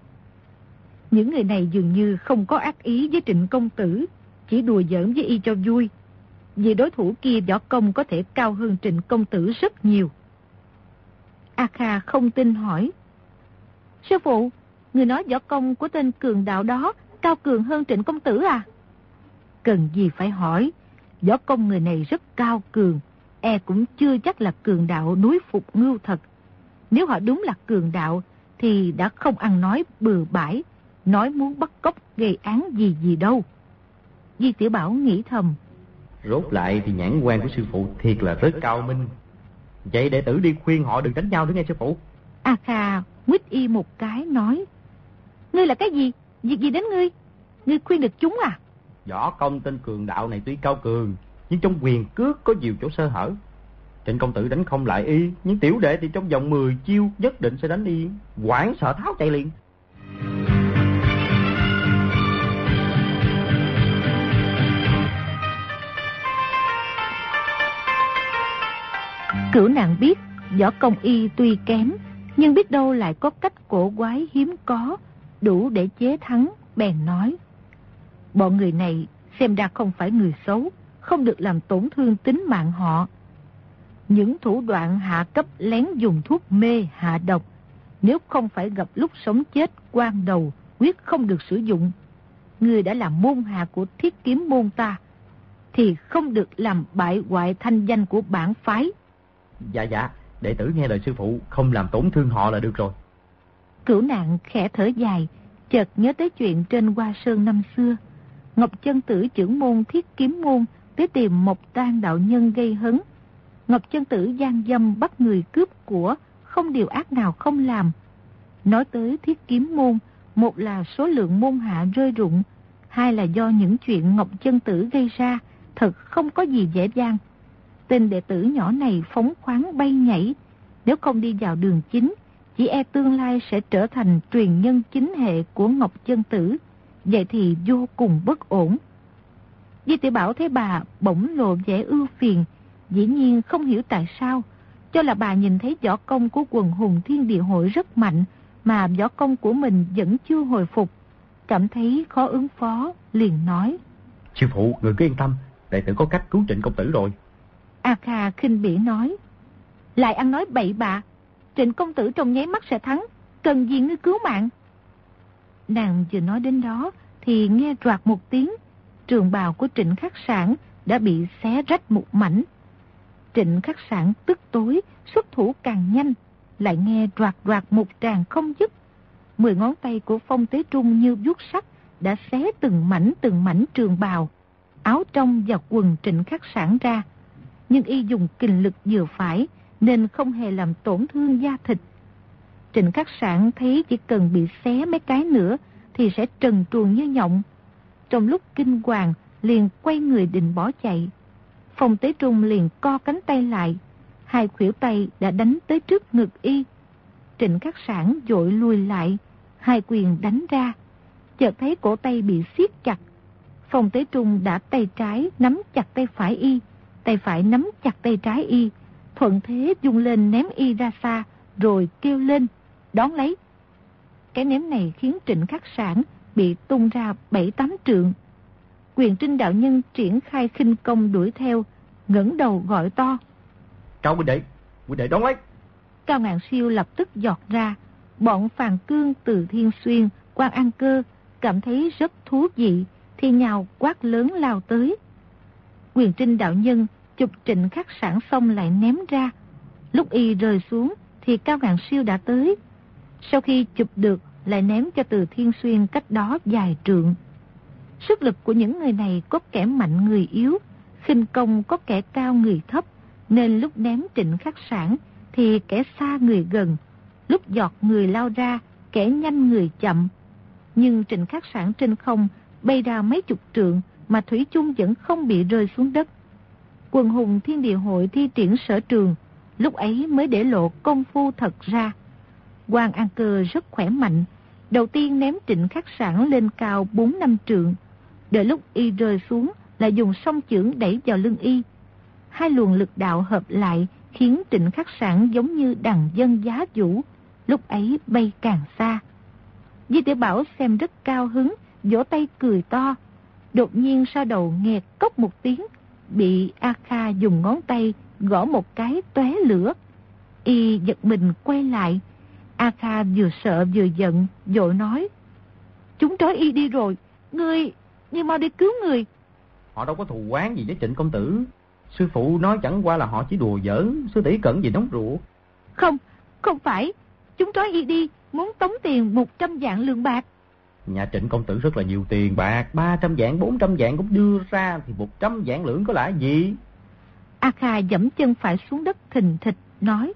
Những người này dường như không có ác ý với trịnh công tử, chỉ đùa giỡn với y cho vui. Vì đối thủ kia võ công có thể cao hơn trịnh công tử rất nhiều. A Kha không tin hỏi. Sư phụ, người nói võ công của tên cường đạo đó cao cường hơn trịnh công tử à? Cần gì phải hỏi, võ công người này rất cao cường, e cũng chưa chắc là cường đạo núi phục ngưu thật. Nếu họ đúng là cường đạo, thì đã không ăn nói bừa bãi, nói muốn bắt cóc gây án gì gì đâu. Di Tiểu Bảo nghĩ thầm. Rốt lại thì nhãn quan của sư phụ thiệt là rất cao minh. Vậy đệ tử đi khuyên họ đừng đánh nhau nữa nghe sư phụ. A Kha quýt y một cái nói. Ngươi là cái gì? Việc gì đến ngươi? Ngươi khuyên được chúng à? Võ công tên cường đạo này tuy cao cường, nhưng trong quyền cước có nhiều chỗ sơ hở. Trịnh công tử đánh không lại y, nhưng tiểu đệ thì trong vòng 10 chiêu nhất định sẽ đánh y. Quảng sợ tháo chạy liền. Thử nàng biết võ công y tuy kém, nhưng biết đâu lại có cách cổ quái hiếm có, đủ để chế thắng, bèn nói. Bọn người này xem ra không phải người xấu, không được làm tổn thương tính mạng họ. Những thủ đoạn hạ cấp lén dùng thuốc mê hạ độc, nếu không phải gặp lúc sống chết quan đầu, quyết không được sử dụng. Người đã làm môn hạ của thiết kiếm môn ta, thì không được làm bại hoại thanh danh của bản phái. Dạ dạ, đệ tử nghe lời sư phụ, không làm tổn thương họ là được rồi. Cửu nạn khẽ thở dài, chợt nhớ tới chuyện trên hoa sơn năm xưa. Ngọc chân tử trưởng môn thiết kiếm môn tới tìm một tan đạo nhân gây hấn. Ngọc chân tử gian dâm bắt người cướp của, không điều ác nào không làm. Nói tới thiết kiếm môn, một là số lượng môn hạ rơi rụng, hai là do những chuyện Ngọc chân tử gây ra, thật không có gì dễ dàng. Tên đệ tử nhỏ này phóng khoáng bay nhảy, nếu không đi vào đường chính, chỉ e tương lai sẽ trở thành truyền nhân chính hệ của Ngọc Chân Tử, vậy thì vô cùng bất ổn. Di tiểu Bảo thấy bà bỗng lộ vẻ ưu phiền, dĩ nhiên không hiểu tại sao, cho là bà nhìn thấy võ công của quần hùng thiên địa hội rất mạnh, mà võ công của mình vẫn chưa hồi phục. Cảm thấy khó ứng phó, liền nói. Sư phụ, người cứ yên tâm, đệ tử có cách cứu trịnh công tử rồi. A Kha khinh bỉ nói. Lại ăn nói bậy bạ, trịnh công tử trong nháy mắt sẽ thắng, cần gì ngươi cứu mạng. Nàng vừa nói đến đó, thì nghe roạt một tiếng, trường bào của trịnh khắc sản đã bị xé rách một mảnh. Trịnh khắc sản tức tối, xuất thủ càng nhanh, lại nghe roạt roạt một tràng không dứt. Mười ngón tay của phong tế trung như vuốt sắt, đã xé từng mảnh từng mảnh trường bào, áo trong và quần trịnh khắc sản ra. Nhưng y dùng kình lực vừa phải, nên không hề làm tổn thương da thịt. Trịnh khắc sản thấy chỉ cần bị xé mấy cái nữa thì sẽ trần truồng như nhộng. Trong lúc kinh hoàng, liền quay người định bỏ chạy. Phong tế trung liền co cánh tay lại, hai khuỷu tay đã đánh tới trước ngực y. Trịnh khắc sản dội lùi lại, hai quyền đánh ra. Chợt thấy cổ tay bị siết chặt. Phong tế trung đã tay trái nắm chặt tay phải y, tay phải nắm chặt tay trái y, thuận thế dung lên ném y ra xa, rồi kêu lên, đón lấy. Cái ném này khiến trịnh khắc sản bị tung ra bảy tám trượng. Quyền trinh đạo nhân triển khai khinh công đuổi theo, ngẩng đầu gọi to. Cao huynh đệ, huynh đệ đón lấy. Cao ngạn siêu lập tức giọt ra, bọn phàn cương từ thiên xuyên, quan an cơ, cảm thấy rất thú vị, thì nhào quát lớn lao tới. Quyền trinh đạo nhân chụp trịnh khắc sản xong lại ném ra. Lúc y rơi xuống thì Cao Ngạn Siêu đã tới. Sau khi chụp được lại ném cho từ Thiên Xuyên cách đó dài trượng. Sức lực của những người này có kẻ mạnh người yếu, khinh công có kẻ cao người thấp, nên lúc ném trịnh khắc sản thì kẻ xa người gần, lúc giọt người lao ra, kẻ nhanh người chậm. Nhưng trịnh khắc sản trên không bay ra mấy chục trượng mà Thủy chung vẫn không bị rơi xuống đất quần hùng thiên địa hội thi triển sở trường, lúc ấy mới để lộ công phu thật ra. Quang An Cơ rất khỏe mạnh, đầu tiên ném trịnh khắc sản lên cao 4 năm trượng, đợi lúc y rơi xuống là dùng song chưởng đẩy vào lưng y. Hai luồng lực đạo hợp lại khiến trịnh khắc sản giống như đằng dân giá vũ, lúc ấy bay càng xa. Di tiểu Bảo xem rất cao hứng, vỗ tay cười to. Đột nhiên sau đầu nghe cốc một tiếng, bị A Kha dùng ngón tay gõ một cái tóe lửa. Y giật mình quay lại. A Kha vừa sợ vừa giận, dội nói. Chúng trói y đi rồi, ngươi, ngươi mau đi cứu người. Họ đâu có thù quán gì với trịnh công tử. Sư phụ nói chẳng qua là họ chỉ đùa giỡn, sư tỷ cẩn gì nóng ruột. Không, không phải. Chúng trói y đi, muốn tống tiền 100 vạn lượng bạc. Nhà trịnh công tử rất là nhiều tiền bạc, 300 vạn, 400 vạn cũng đưa ra, thì 100 vạn lưỡng có lẽ gì? A Kha dẫm chân phải xuống đất thình thịch, nói.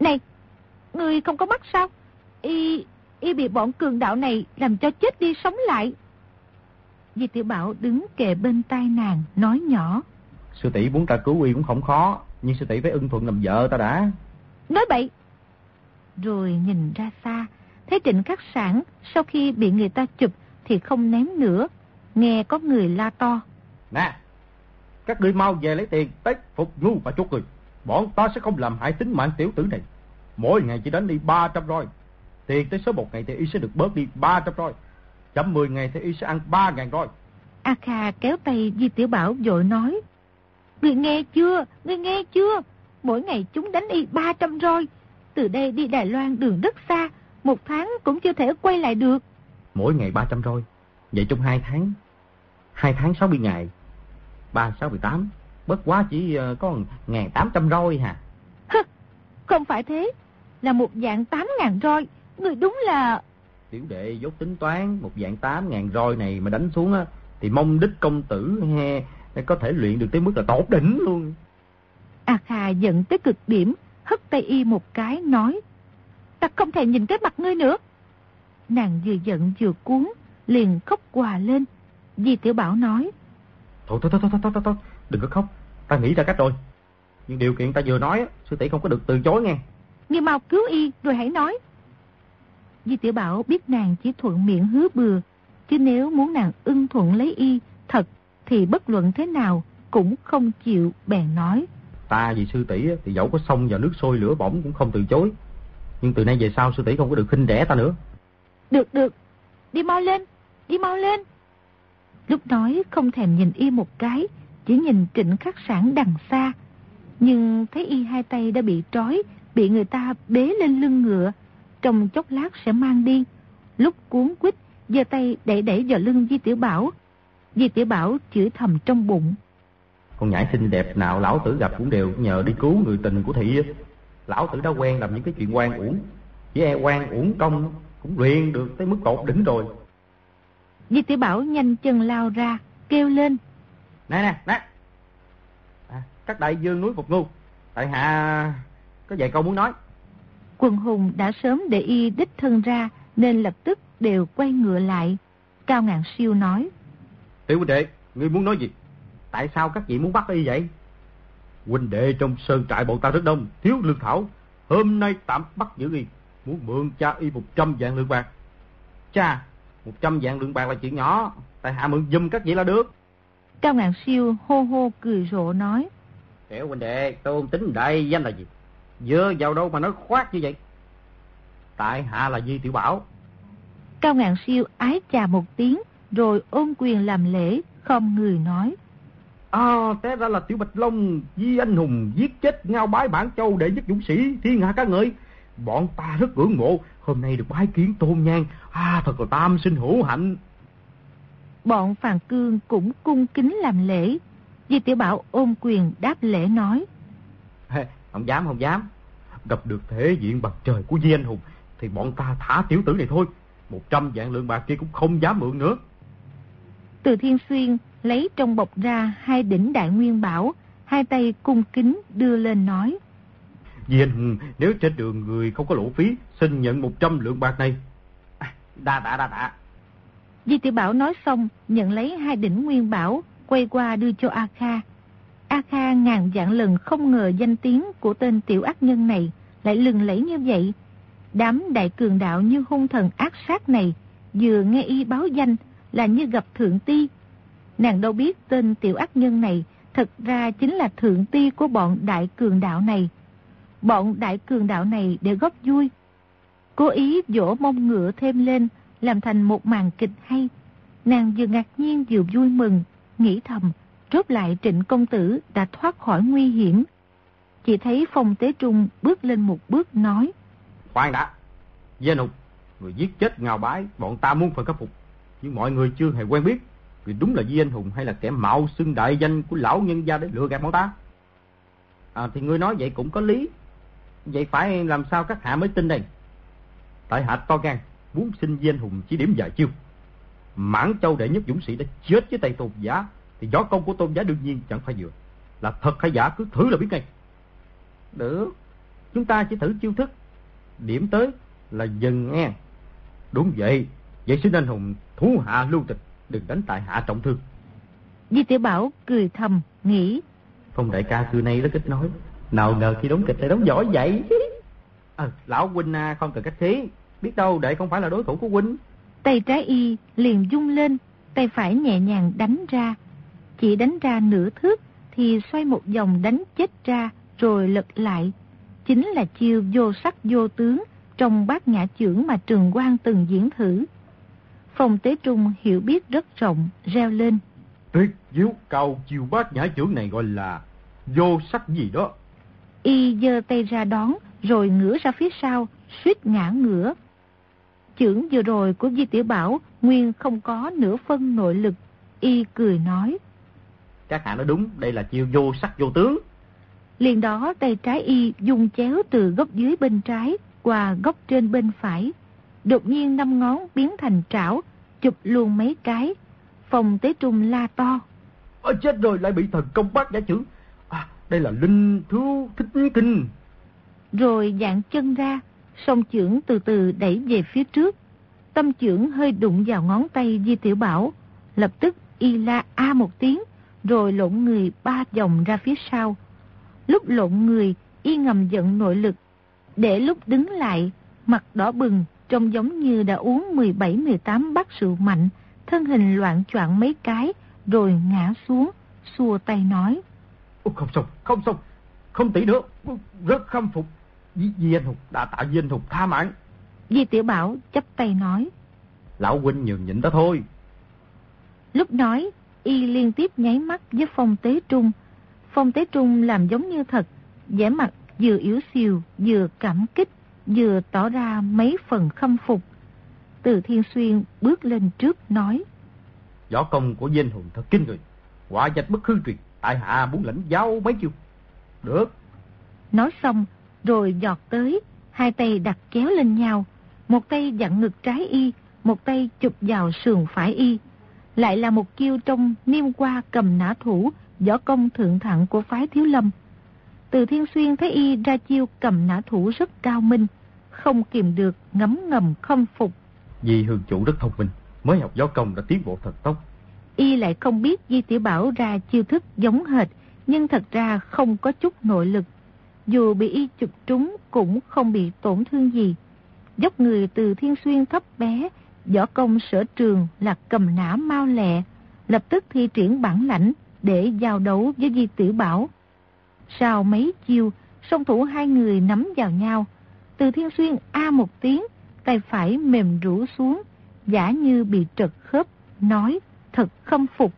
Này, người không có mắt sao? Y, y bị bọn cường đạo này làm cho chết đi sống lại. Di tiểu Bảo đứng kề bên tai nàng, nói nhỏ. Sư tỷ muốn ta cứu y cũng không khó, Nhưng sư tỷ phải ưng thuận làm vợ ta đã. Nói bậy. Rồi nhìn ra xa, thấy trịnh khắc sản sau khi bị người ta chụp thì không ném nữa. Nghe có người la to. Nè, các ngươi mau về lấy tiền, tết phục ngu và chốt người. Bọn ta sẽ không làm hại tính mạng tiểu tử này. Mỗi ngày chỉ đánh đi 300 roi. Tiền tới số một ngày thì y sẽ được bớt đi 300 roi. Chậm 10 ngày thì y sẽ ăn 3 ngàn roi. A Kha kéo tay Di Tiểu Bảo vội nói. Ngươi nghe chưa? Ngươi nghe chưa? Mỗi ngày chúng đánh y 300 roi. Từ đây đi Đài Loan đường rất xa. Một tháng cũng chưa thể quay lại được. Mỗi ngày 300 roi. Vậy trong 2 tháng. 2 tháng 60 ngày. 3, 6, 18. Bất quá chỉ ờ, có 1.800 roi hả? Hừ, không phải thế. Là một dạng 8.000 roi. Người đúng là... Tiểu đệ dốt tính toán. Một dạng 8.000 roi này mà đánh xuống á. Thì mong đích công tử he có thể luyện được tới mức là tột đỉnh luôn. A Kha giận tới cực điểm, hất tay y một cái, nói. Ta không thể nhìn cái mặt ngươi nữa. Nàng vừa giận vừa cuốn, liền khóc quà lên. Di Tiểu Bảo nói. Thôi thôi thôi thôi thôi thôi, thôi. đừng có khóc. Ta nghĩ ra cách rồi. Nhưng điều kiện ta vừa nói, sư tỷ không có được từ chối nghe. Ngươi mau cứu y rồi hãy nói. Di Tiểu Bảo biết nàng chỉ thuận miệng hứa bừa, chứ nếu muốn nàng ưng thuận lấy y thật thì bất luận thế nào cũng không chịu bèn nói. Ta vì sư tỷ thì dẫu có xông vào nước sôi lửa bỏng cũng không từ chối. Nhưng từ nay về sau sư tỷ không có được khinh rẻ ta nữa. Được được, đi mau lên, đi mau lên. Lúc nói không thèm nhìn y một cái, chỉ nhìn trịnh khắc sản đằng xa. Nhưng thấy y hai tay đã bị trói, bị người ta bế lên lưng ngựa, trong chốc lát sẽ mang đi. Lúc cuốn quýt, giơ tay đẩy đẩy vào lưng Di Tiểu Bảo. Di Tiểu Bảo chửi thầm trong bụng. Con nhãi xinh đẹp nào lão tử gặp cũng đều nhờ đi cứu người tình của thị. Lão tử đã quen làm những cái chuyện quan uổng. Chỉ e quan uổng công cũng luyện được tới mức cột đỉnh rồi. Di Tiểu Bảo nhanh chân lao ra, kêu lên. Nè nè, nè. À, các đại dương núi Phục Ngu. Tại hạ có vài câu muốn nói. Quần hùng đã sớm để y đích thân ra nên lập tức đều quay ngựa lại. Cao ngạn siêu nói. Tiểu huynh đệ, ngươi muốn nói gì? Tại sao các vị muốn bắt y vậy? Huynh đệ trong sơn trại bọn ta rất đông, thiếu lương thảo. Hôm nay tạm bắt giữ y, muốn mượn cha y 100 vạn lượng bạc. Cha, 100 vạn lượng bạc là chuyện nhỏ, tại hạ mượn giùm các vị là được. Cao ngạn siêu hô hô cười rộ nói. Tiểu huynh đệ, tôn tính đại danh là gì? Dơ vào đâu mà nói khoát như vậy? Tại hạ là Di Tiểu Bảo. Cao ngạn siêu ái chà một tiếng, rồi ôm quyền làm lễ, không người nói. À, té ra là Tiểu Bạch Long, Di Anh Hùng giết chết ngao bái bản châu đệ nhất dũng sĩ, thiên hạ ca ngợi. Bọn ta rất ngưỡng mộ, hôm nay được bái kiến tôn nhan, à thật là tam sinh hữu hạnh. Bọn Phàn Cương cũng cung kính làm lễ. Di Tiểu Bảo ôm quyền đáp lễ nói. Hey, không dám, không dám. Gặp được thể diện bằng trời của Di Anh Hùng, thì bọn ta thả tiểu tử này thôi. Một trăm vạn lượng bạc kia cũng không dám mượn nữa. Từ Thiên Xuyên lấy trong bọc ra hai đỉnh đại nguyên bảo, hai tay cung kính đưa lên nói. Hùng, nếu trên đường người không có lỗ phí, xin nhận một trăm lượng bạc này. À, đa tạ, đa tạ. Di Tiểu Bảo nói xong, nhận lấy hai đỉnh nguyên bảo, quay qua đưa cho A Kha. A Kha ngàn vạn lần không ngờ danh tiếng của tên tiểu ác nhân này lại lừng lẫy như vậy. Đám đại cường đạo như hung thần ác sát này, vừa nghe y báo danh là như gặp thượng ti. Nàng đâu biết tên tiểu ác nhân này thật ra chính là thượng ti của bọn đại cường đạo này. Bọn đại cường đạo này để góp vui. Cố ý dỗ mông ngựa thêm lên, làm thành một màn kịch hay. Nàng vừa ngạc nhiên vừa vui mừng, nghĩ thầm, rốt lại trịnh công tử đã thoát khỏi nguy hiểm. Chỉ thấy phong tế trung bước lên một bước nói. Khoan đã, Gia Nục, người giết chết ngào bái, bọn ta muốn phần khắc phục. Nhưng mọi người chưa hề quen biết, người đúng là Di Anh Hùng hay là kẻ mạo xưng đại danh của lão nhân gia để lừa gạt bọn ta. À, thì ngươi nói vậy cũng có lý. Vậy phải làm sao các hạ mới tin đây? Tại hạ to gan, muốn xin Di Anh Hùng chỉ điểm vài chiêu. Mãn châu đệ nhất dũng sĩ đã chết với tay tôn giả, thì gió công của tôn giả đương nhiên chẳng phải vừa. Là thật hay giả cứ thử là biết ngay. Được, chúng ta chỉ thử chiêu thức. Điểm tới là dần nghe. Đúng vậy, vậy xin anh hùng thú hạ lưu tịch, đừng đánh tại hạ trọng thương. Di Tiểu Bảo cười thầm, nghĩ. Phong đại ca xưa nay rất ít nói, Nào ngờ khi đóng kịch lại đóng giỏi vậy. À, lão huynh à, không cần cách khí. Biết đâu đệ không phải là đối thủ của huynh. Tay trái y liền dung lên, tay phải nhẹ nhàng đánh ra. Chỉ đánh ra nửa thước thì xoay một vòng đánh chết ra rồi lật lại. Chính là chiêu vô sắc vô tướng trong bát nhã trưởng mà Trường Quang từng diễn thử. Phòng Tế Trung hiểu biết rất rộng, reo lên. Tuyệt diếu cao chiêu bát nhã trưởng này gọi là vô sắc gì đó. Y giơ tay ra đón, rồi ngửa ra phía sau, suýt ngã ngửa. Chưởng vừa rồi của Di Tiểu Bảo nguyên không có nửa phân nội lực. Y cười nói. Các hạ nói đúng, đây là chiêu vô sắc vô tướng. Liền đó tay trái Y dùng chéo từ góc dưới bên trái qua góc trên bên phải. Đột nhiên năm ngón biến thành trảo, chụp luôn mấy cái. Phòng tế trung la to. Ôi chết rồi lại bị thần công bát giả chữ. À, đây là linh thú thích kinh. Rồi dạng chân ra, song chưởng từ từ đẩy về phía trước. Tâm chưởng hơi đụng vào ngón tay Di Tiểu Bảo. Lập tức y la a một tiếng, rồi lộn người ba vòng ra phía sau. Lúc lộn người, y ngầm giận nội lực. Để lúc đứng lại, mặt đỏ bừng, trông giống như đã uống 17-18 bát rượu mạnh, thân hình loạn choạng mấy cái, rồi ngã xuống, xua tay nói. Ồ, không xong, không xong, không tỷ nữa, rất khâm phục. Di, Di Anh Hùng, đã tạ Di Anh Hùng tha mạng. Di Tiểu Bảo chấp tay nói. Lão huynh nhường nhịn đó thôi. Lúc nói, y liên tiếp nháy mắt với phong tế trung. Phong tế trung làm giống như thật, vẻ mặt vừa yếu xìu, vừa cảm kích, vừa tỏ ra mấy phần khâm phục. Từ Thiên Xuyên bước lên trước nói. Võ công của Anh Hùng thật kinh người. Quả danh bất hư truyền, tại hạ muốn lãnh giáo mấy chiêu. Được. Nói xong, rồi giọt tới, hai tay đặt kéo lên nhau, một tay dặn ngực trái y, một tay chụp vào sườn phải y. Lại là một kiêu trong niêm qua cầm nã thủ, võ công thượng thặng của phái thiếu lâm. Từ Thiên Xuyên thấy y ra chiêu cầm nã thủ rất cao minh, không kìm được ngấm ngầm không phục. Vì hương chủ rất thông minh, mới học võ công đã tiến bộ thật tốc. Y lại không biết Di Tiểu Bảo ra chiêu thức giống hệt, nhưng thật ra không có chút nội lực. Dù bị y chụp trúng cũng không bị tổn thương gì. Dốc người từ Thiên Xuyên thấp bé, võ công sở trường là cầm nã mau lẹ, lập tức thi triển bản lãnh để giao đấu với Di Tiểu Bảo. Sau mấy chiêu, song thủ hai người nắm vào nhau. Từ Thiên Xuyên A một tiếng, tay phải mềm rũ xuống, giả như bị trật khớp, nói thật khâm phục.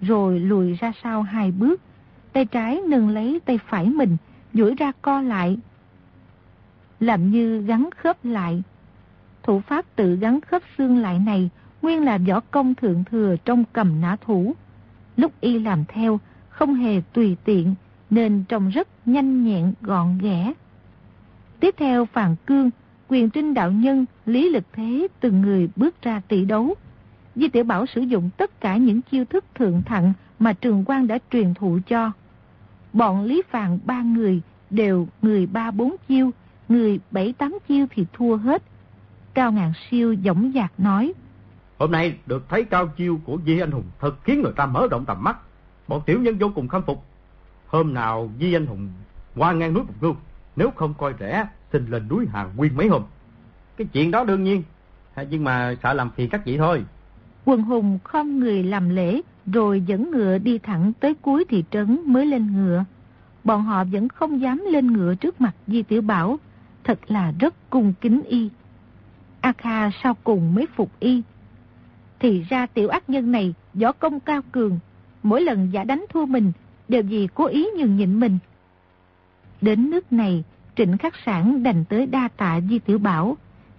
Rồi lùi ra sau hai bước, tay trái nâng lấy tay phải mình, duỗi ra co lại. Làm như gắn khớp lại. Thủ pháp tự gắn khớp xương lại này nguyên là võ công thượng thừa trong cầm nã thủ. Lúc y làm theo, không hề tùy tiện, nên trông rất nhanh nhẹn gọn ghẽ. Tiếp theo Phàn Cương, quyền trinh đạo nhân, lý lực thế từng người bước ra tỷ đấu. Di Tiểu Bảo sử dụng tất cả những chiêu thức thượng thặng mà Trường Quang đã truyền thụ cho. Bọn Lý Phàn ba người đều người ba bốn chiêu, người bảy tám chiêu thì thua hết. Cao Ngạn Siêu dõng dạc nói. Hôm nay được thấy cao chiêu của Di Anh Hùng thật khiến người ta mở rộng tầm mắt. Bọn tiểu nhân vô cùng khâm phục. Hôm nào Di Anh Hùng qua ngang núi Phục Ngưu, nếu không coi rẻ, xin lên núi Hàng Nguyên mấy hôm. Cái chuyện đó đương nhiên, nhưng mà sợ làm phiền các vị thôi. Quần hùng không người làm lễ, rồi dẫn ngựa đi thẳng tới cuối thị trấn mới lên ngựa. Bọn họ vẫn không dám lên ngựa trước mặt Di Tiểu Bảo, thật là rất cung kính y. A Kha sau cùng mới phục y. Thì ra tiểu ác nhân này võ công cao cường, mỗi lần giả đánh thua mình đều vì cố ý nhường nhịn mình. Đến nước này, Trịnh Khắc Sản đành tới đa tạ Di Tiểu Bảo.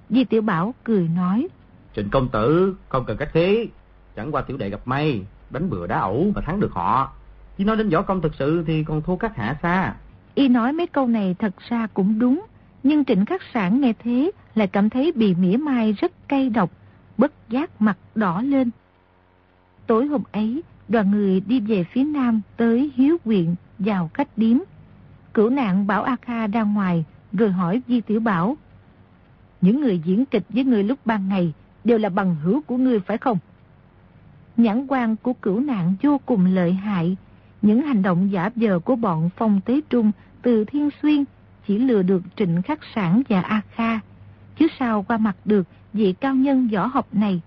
Di Tiểu Bảo cười nói. Trịnh công tử, không cần cách khí. Chẳng qua tiểu đệ gặp may, đánh bừa đá ẩu và thắng được họ. Chỉ nói đến võ công thực sự thì còn thua các hạ xa. Y nói mấy câu này thật ra cũng đúng. Nhưng Trịnh Khắc Sản nghe thế lại cảm thấy bị mỉa mai rất cay độc, bất giác mặt đỏ lên. Tối hôm ấy, đoàn người đi về phía nam tới Hiếu Quyện vào khách điếm. Cửu nạn bảo A Kha ra ngoài rồi hỏi Di Tiểu Bảo. Những người diễn kịch với người lúc ban ngày đều là bằng hữu của ngươi phải không? Nhãn quan của cửu nạn vô cùng lợi hại, Những hành động giả dờ của bọn phong tế trung từ Thiên Xuyên chỉ lừa được Trịnh Khắc Sản và A Kha, chứ sao qua mặt được vị cao nhân võ học này.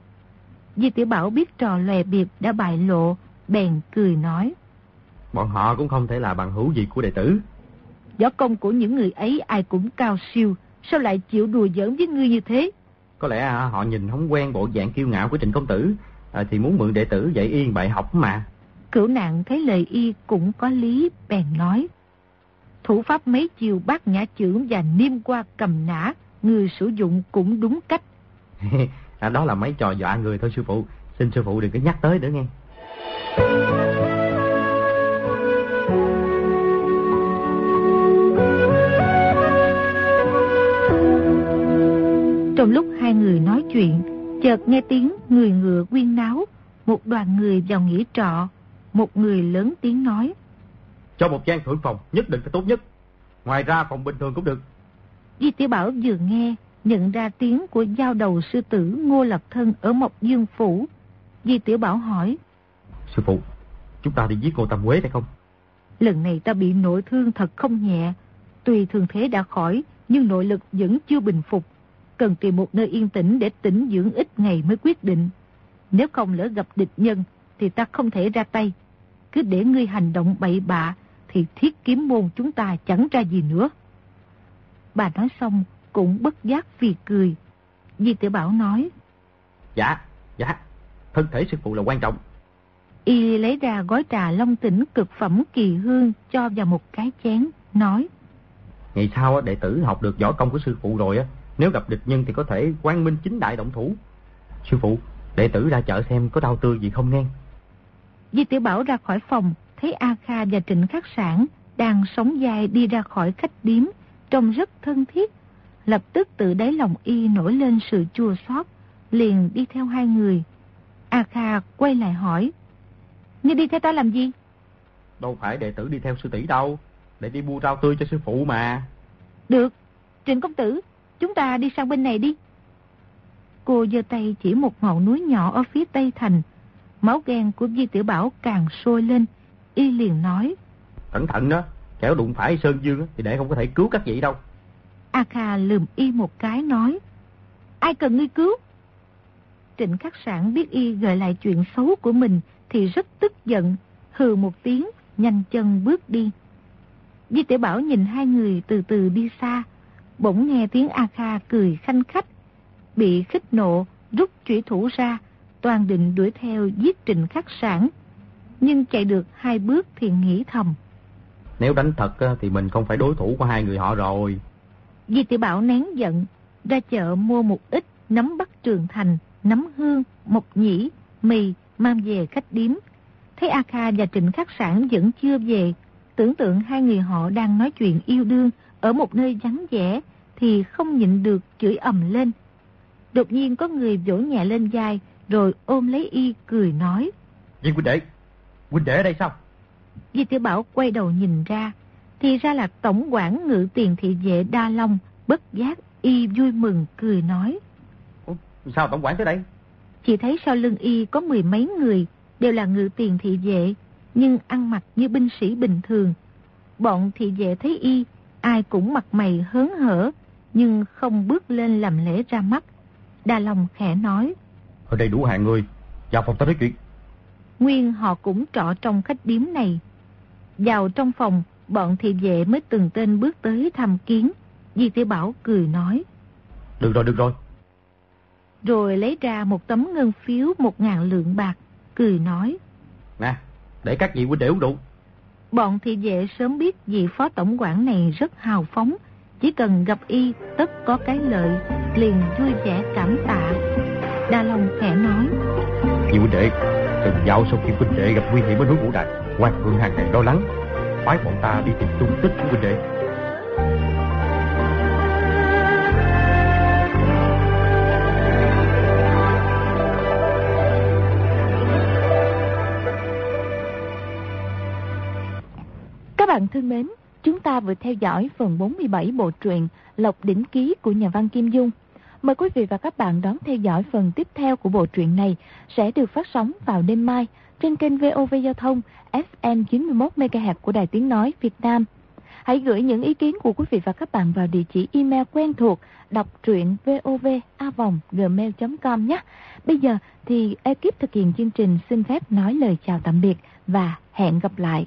Di Tiểu Bảo biết trò lòe biệt đã bại lộ, bèn cười nói. Bọn họ cũng không thể là bằng hữu gì của đệ tử. Võ công của những người ấy ai cũng cao siêu, sao lại chịu đùa giỡn với ngươi như thế? Có lẽ à, họ nhìn không quen bộ dạng kiêu ngạo của Trịnh Công Tử, à, thì muốn mượn đệ tử dạy yên bại học mà. Cửu nạn thấy lời y cũng có lý, bèn nói. Thủ pháp mấy chiều bát nhã trưởng và niêm qua cầm nã, người sử dụng cũng đúng cách. à, đó là mấy trò dọa người thôi sư phụ, xin sư phụ đừng có nhắc tới nữa nghe. Trong lúc hai người nói chuyện, chợt nghe tiếng người ngựa quyên náo, một đoàn người vào nghỉ trọ, một người lớn tiếng nói. Cho một gian thượng phòng, nhất định phải tốt nhất. Ngoài ra phòng bình thường cũng được. Di Tiểu Bảo vừa nghe, nhận ra tiếng của giao đầu sư tử Ngô Lập Thân ở Mộc Dương Phủ. Di Tiểu Bảo hỏi. Sư phụ, chúng ta đi giết Ngô Tam Quế phải không? Lần này ta bị nội thương thật không nhẹ. Tuy thương thế đã khỏi, nhưng nội lực vẫn chưa bình phục. Cần tìm một nơi yên tĩnh để tĩnh dưỡng ít ngày mới quyết định. Nếu không lỡ gặp địch nhân, thì ta không thể ra tay. Cứ để ngươi hành động bậy bạ, thì thiết kiếm môn chúng ta chẳng ra gì nữa. Bà nói xong, cũng bất giác vì cười. Di tiểu Bảo nói. Dạ, dạ, thân thể sư phụ là quan trọng. Y lấy ra gói trà long tỉnh cực phẩm kỳ hương cho vào một cái chén, nói. Ngày sau đệ tử học được võ công của sư phụ rồi, nếu gặp địch nhân thì có thể quang minh chính đại động thủ. Sư phụ, đệ tử ra chợ xem có đau tươi gì không nghe. Di tiểu Bảo ra khỏi phòng, thấy A Kha và Trịnh Khắc Sản đang sống dài đi ra khỏi khách điếm, trông rất thân thiết. Lập tức từ đáy lòng y nổi lên sự chua xót, liền đi theo hai người. A Kha quay lại hỏi, Ngươi đi theo ta làm gì? Đâu phải đệ tử đi theo sư tỷ đâu, để đi mua rau tươi cho sư phụ mà. Được, Trịnh công tử, chúng ta đi sang bên này đi. Cô giơ tay chỉ một ngọn núi nhỏ ở phía tây thành. Máu ghen của Di Tiểu Bảo càng sôi lên. Y liền nói. Cẩn thận đó, kẻo đụng phải Sơn Dương thì để không có thể cứu các vị đâu. A Kha lườm Y một cái nói. Ai cần ngươi cứu? Trịnh Khắc Sản biết Y gợi lại chuyện xấu của mình thì rất tức giận, hừ một tiếng, nhanh chân bước đi. Di Tiểu Bảo nhìn hai người từ từ đi xa, bỗng nghe tiếng A Kha cười khanh khách, bị khích nộ, rút chủy thủ ra, toàn định đuổi theo giết Trịnh Khắc Sản. Nhưng chạy được hai bước thì nghĩ thầm. Nếu đánh thật thì mình không phải đối thủ của hai người họ rồi. Di Tiểu Bảo nén giận, ra chợ mua một ít nấm bắt trường thành, nấm hương, mộc nhĩ, mì, mang về khách điếm. Thấy A Kha và Trịnh Khắc Sản vẫn chưa về, tưởng tượng hai người họ đang nói chuyện yêu đương ở một nơi vắng vẻ thì không nhịn được chửi ầm lên. Đột nhiên có người vỗ nhẹ lên vai rồi ôm lấy y cười nói. Viên huynh đệ, huynh đệ ở đây sao? Di tiểu Bảo quay đầu nhìn ra, thì ra là tổng quản ngự tiền thị vệ Đa Long, bất giác y vui mừng cười nói. sao tổng quản tới đây? Chỉ thấy sau lưng y có mười mấy người, đều là ngự tiền thị vệ, nhưng ăn mặc như binh sĩ bình thường. Bọn thị vệ thấy y, ai cũng mặt mày hớn hở, nhưng không bước lên làm lễ ra mắt. Đa Long khẽ nói. Ở đây đủ hàng người, vào phòng ta nói chuyện. Nguyên họ cũng trọ trong khách điếm này. Vào trong phòng, bọn thị vệ mới từng tên bước tới thăm kiến. Di tiểu Bảo cười nói. Được rồi, được rồi. Rồi lấy ra một tấm ngân phiếu một ngàn lượng bạc, cười nói. Nè, để các vị huynh đệ uống rượu. Bọn thị vệ sớm biết vị phó tổng quản này rất hào phóng, chỉ cần gặp y tất có cái lợi, liền vui vẻ cảm tạ. Đa Long khẽ nói. Vị huynh đệ, từng dạo sau khi huynh đệ gặp nguy hiểm ở núi Vũ Đại, Hoàng phương hàng ngày lo lắng, phái bọn ta đi tìm tung tích của huynh đệ. Bạn thân mến, chúng ta vừa theo dõi phần 47 bộ truyện Lộc Đỉnh Ký của nhà văn Kim Dung. Mời quý vị và các bạn đón theo dõi phần tiếp theo của bộ truyện này sẽ được phát sóng vào đêm mai trên kênh VOV Giao thông FM 91 MHz của Đài Tiếng nói Việt Nam. Hãy gửi những ý kiến của quý vị và các bạn vào địa chỉ email quen thuộc đọc truyện vovavonggmail.com nhé. Bây giờ thì ekip thực hiện chương trình xin phép nói lời chào tạm biệt và hẹn gặp lại.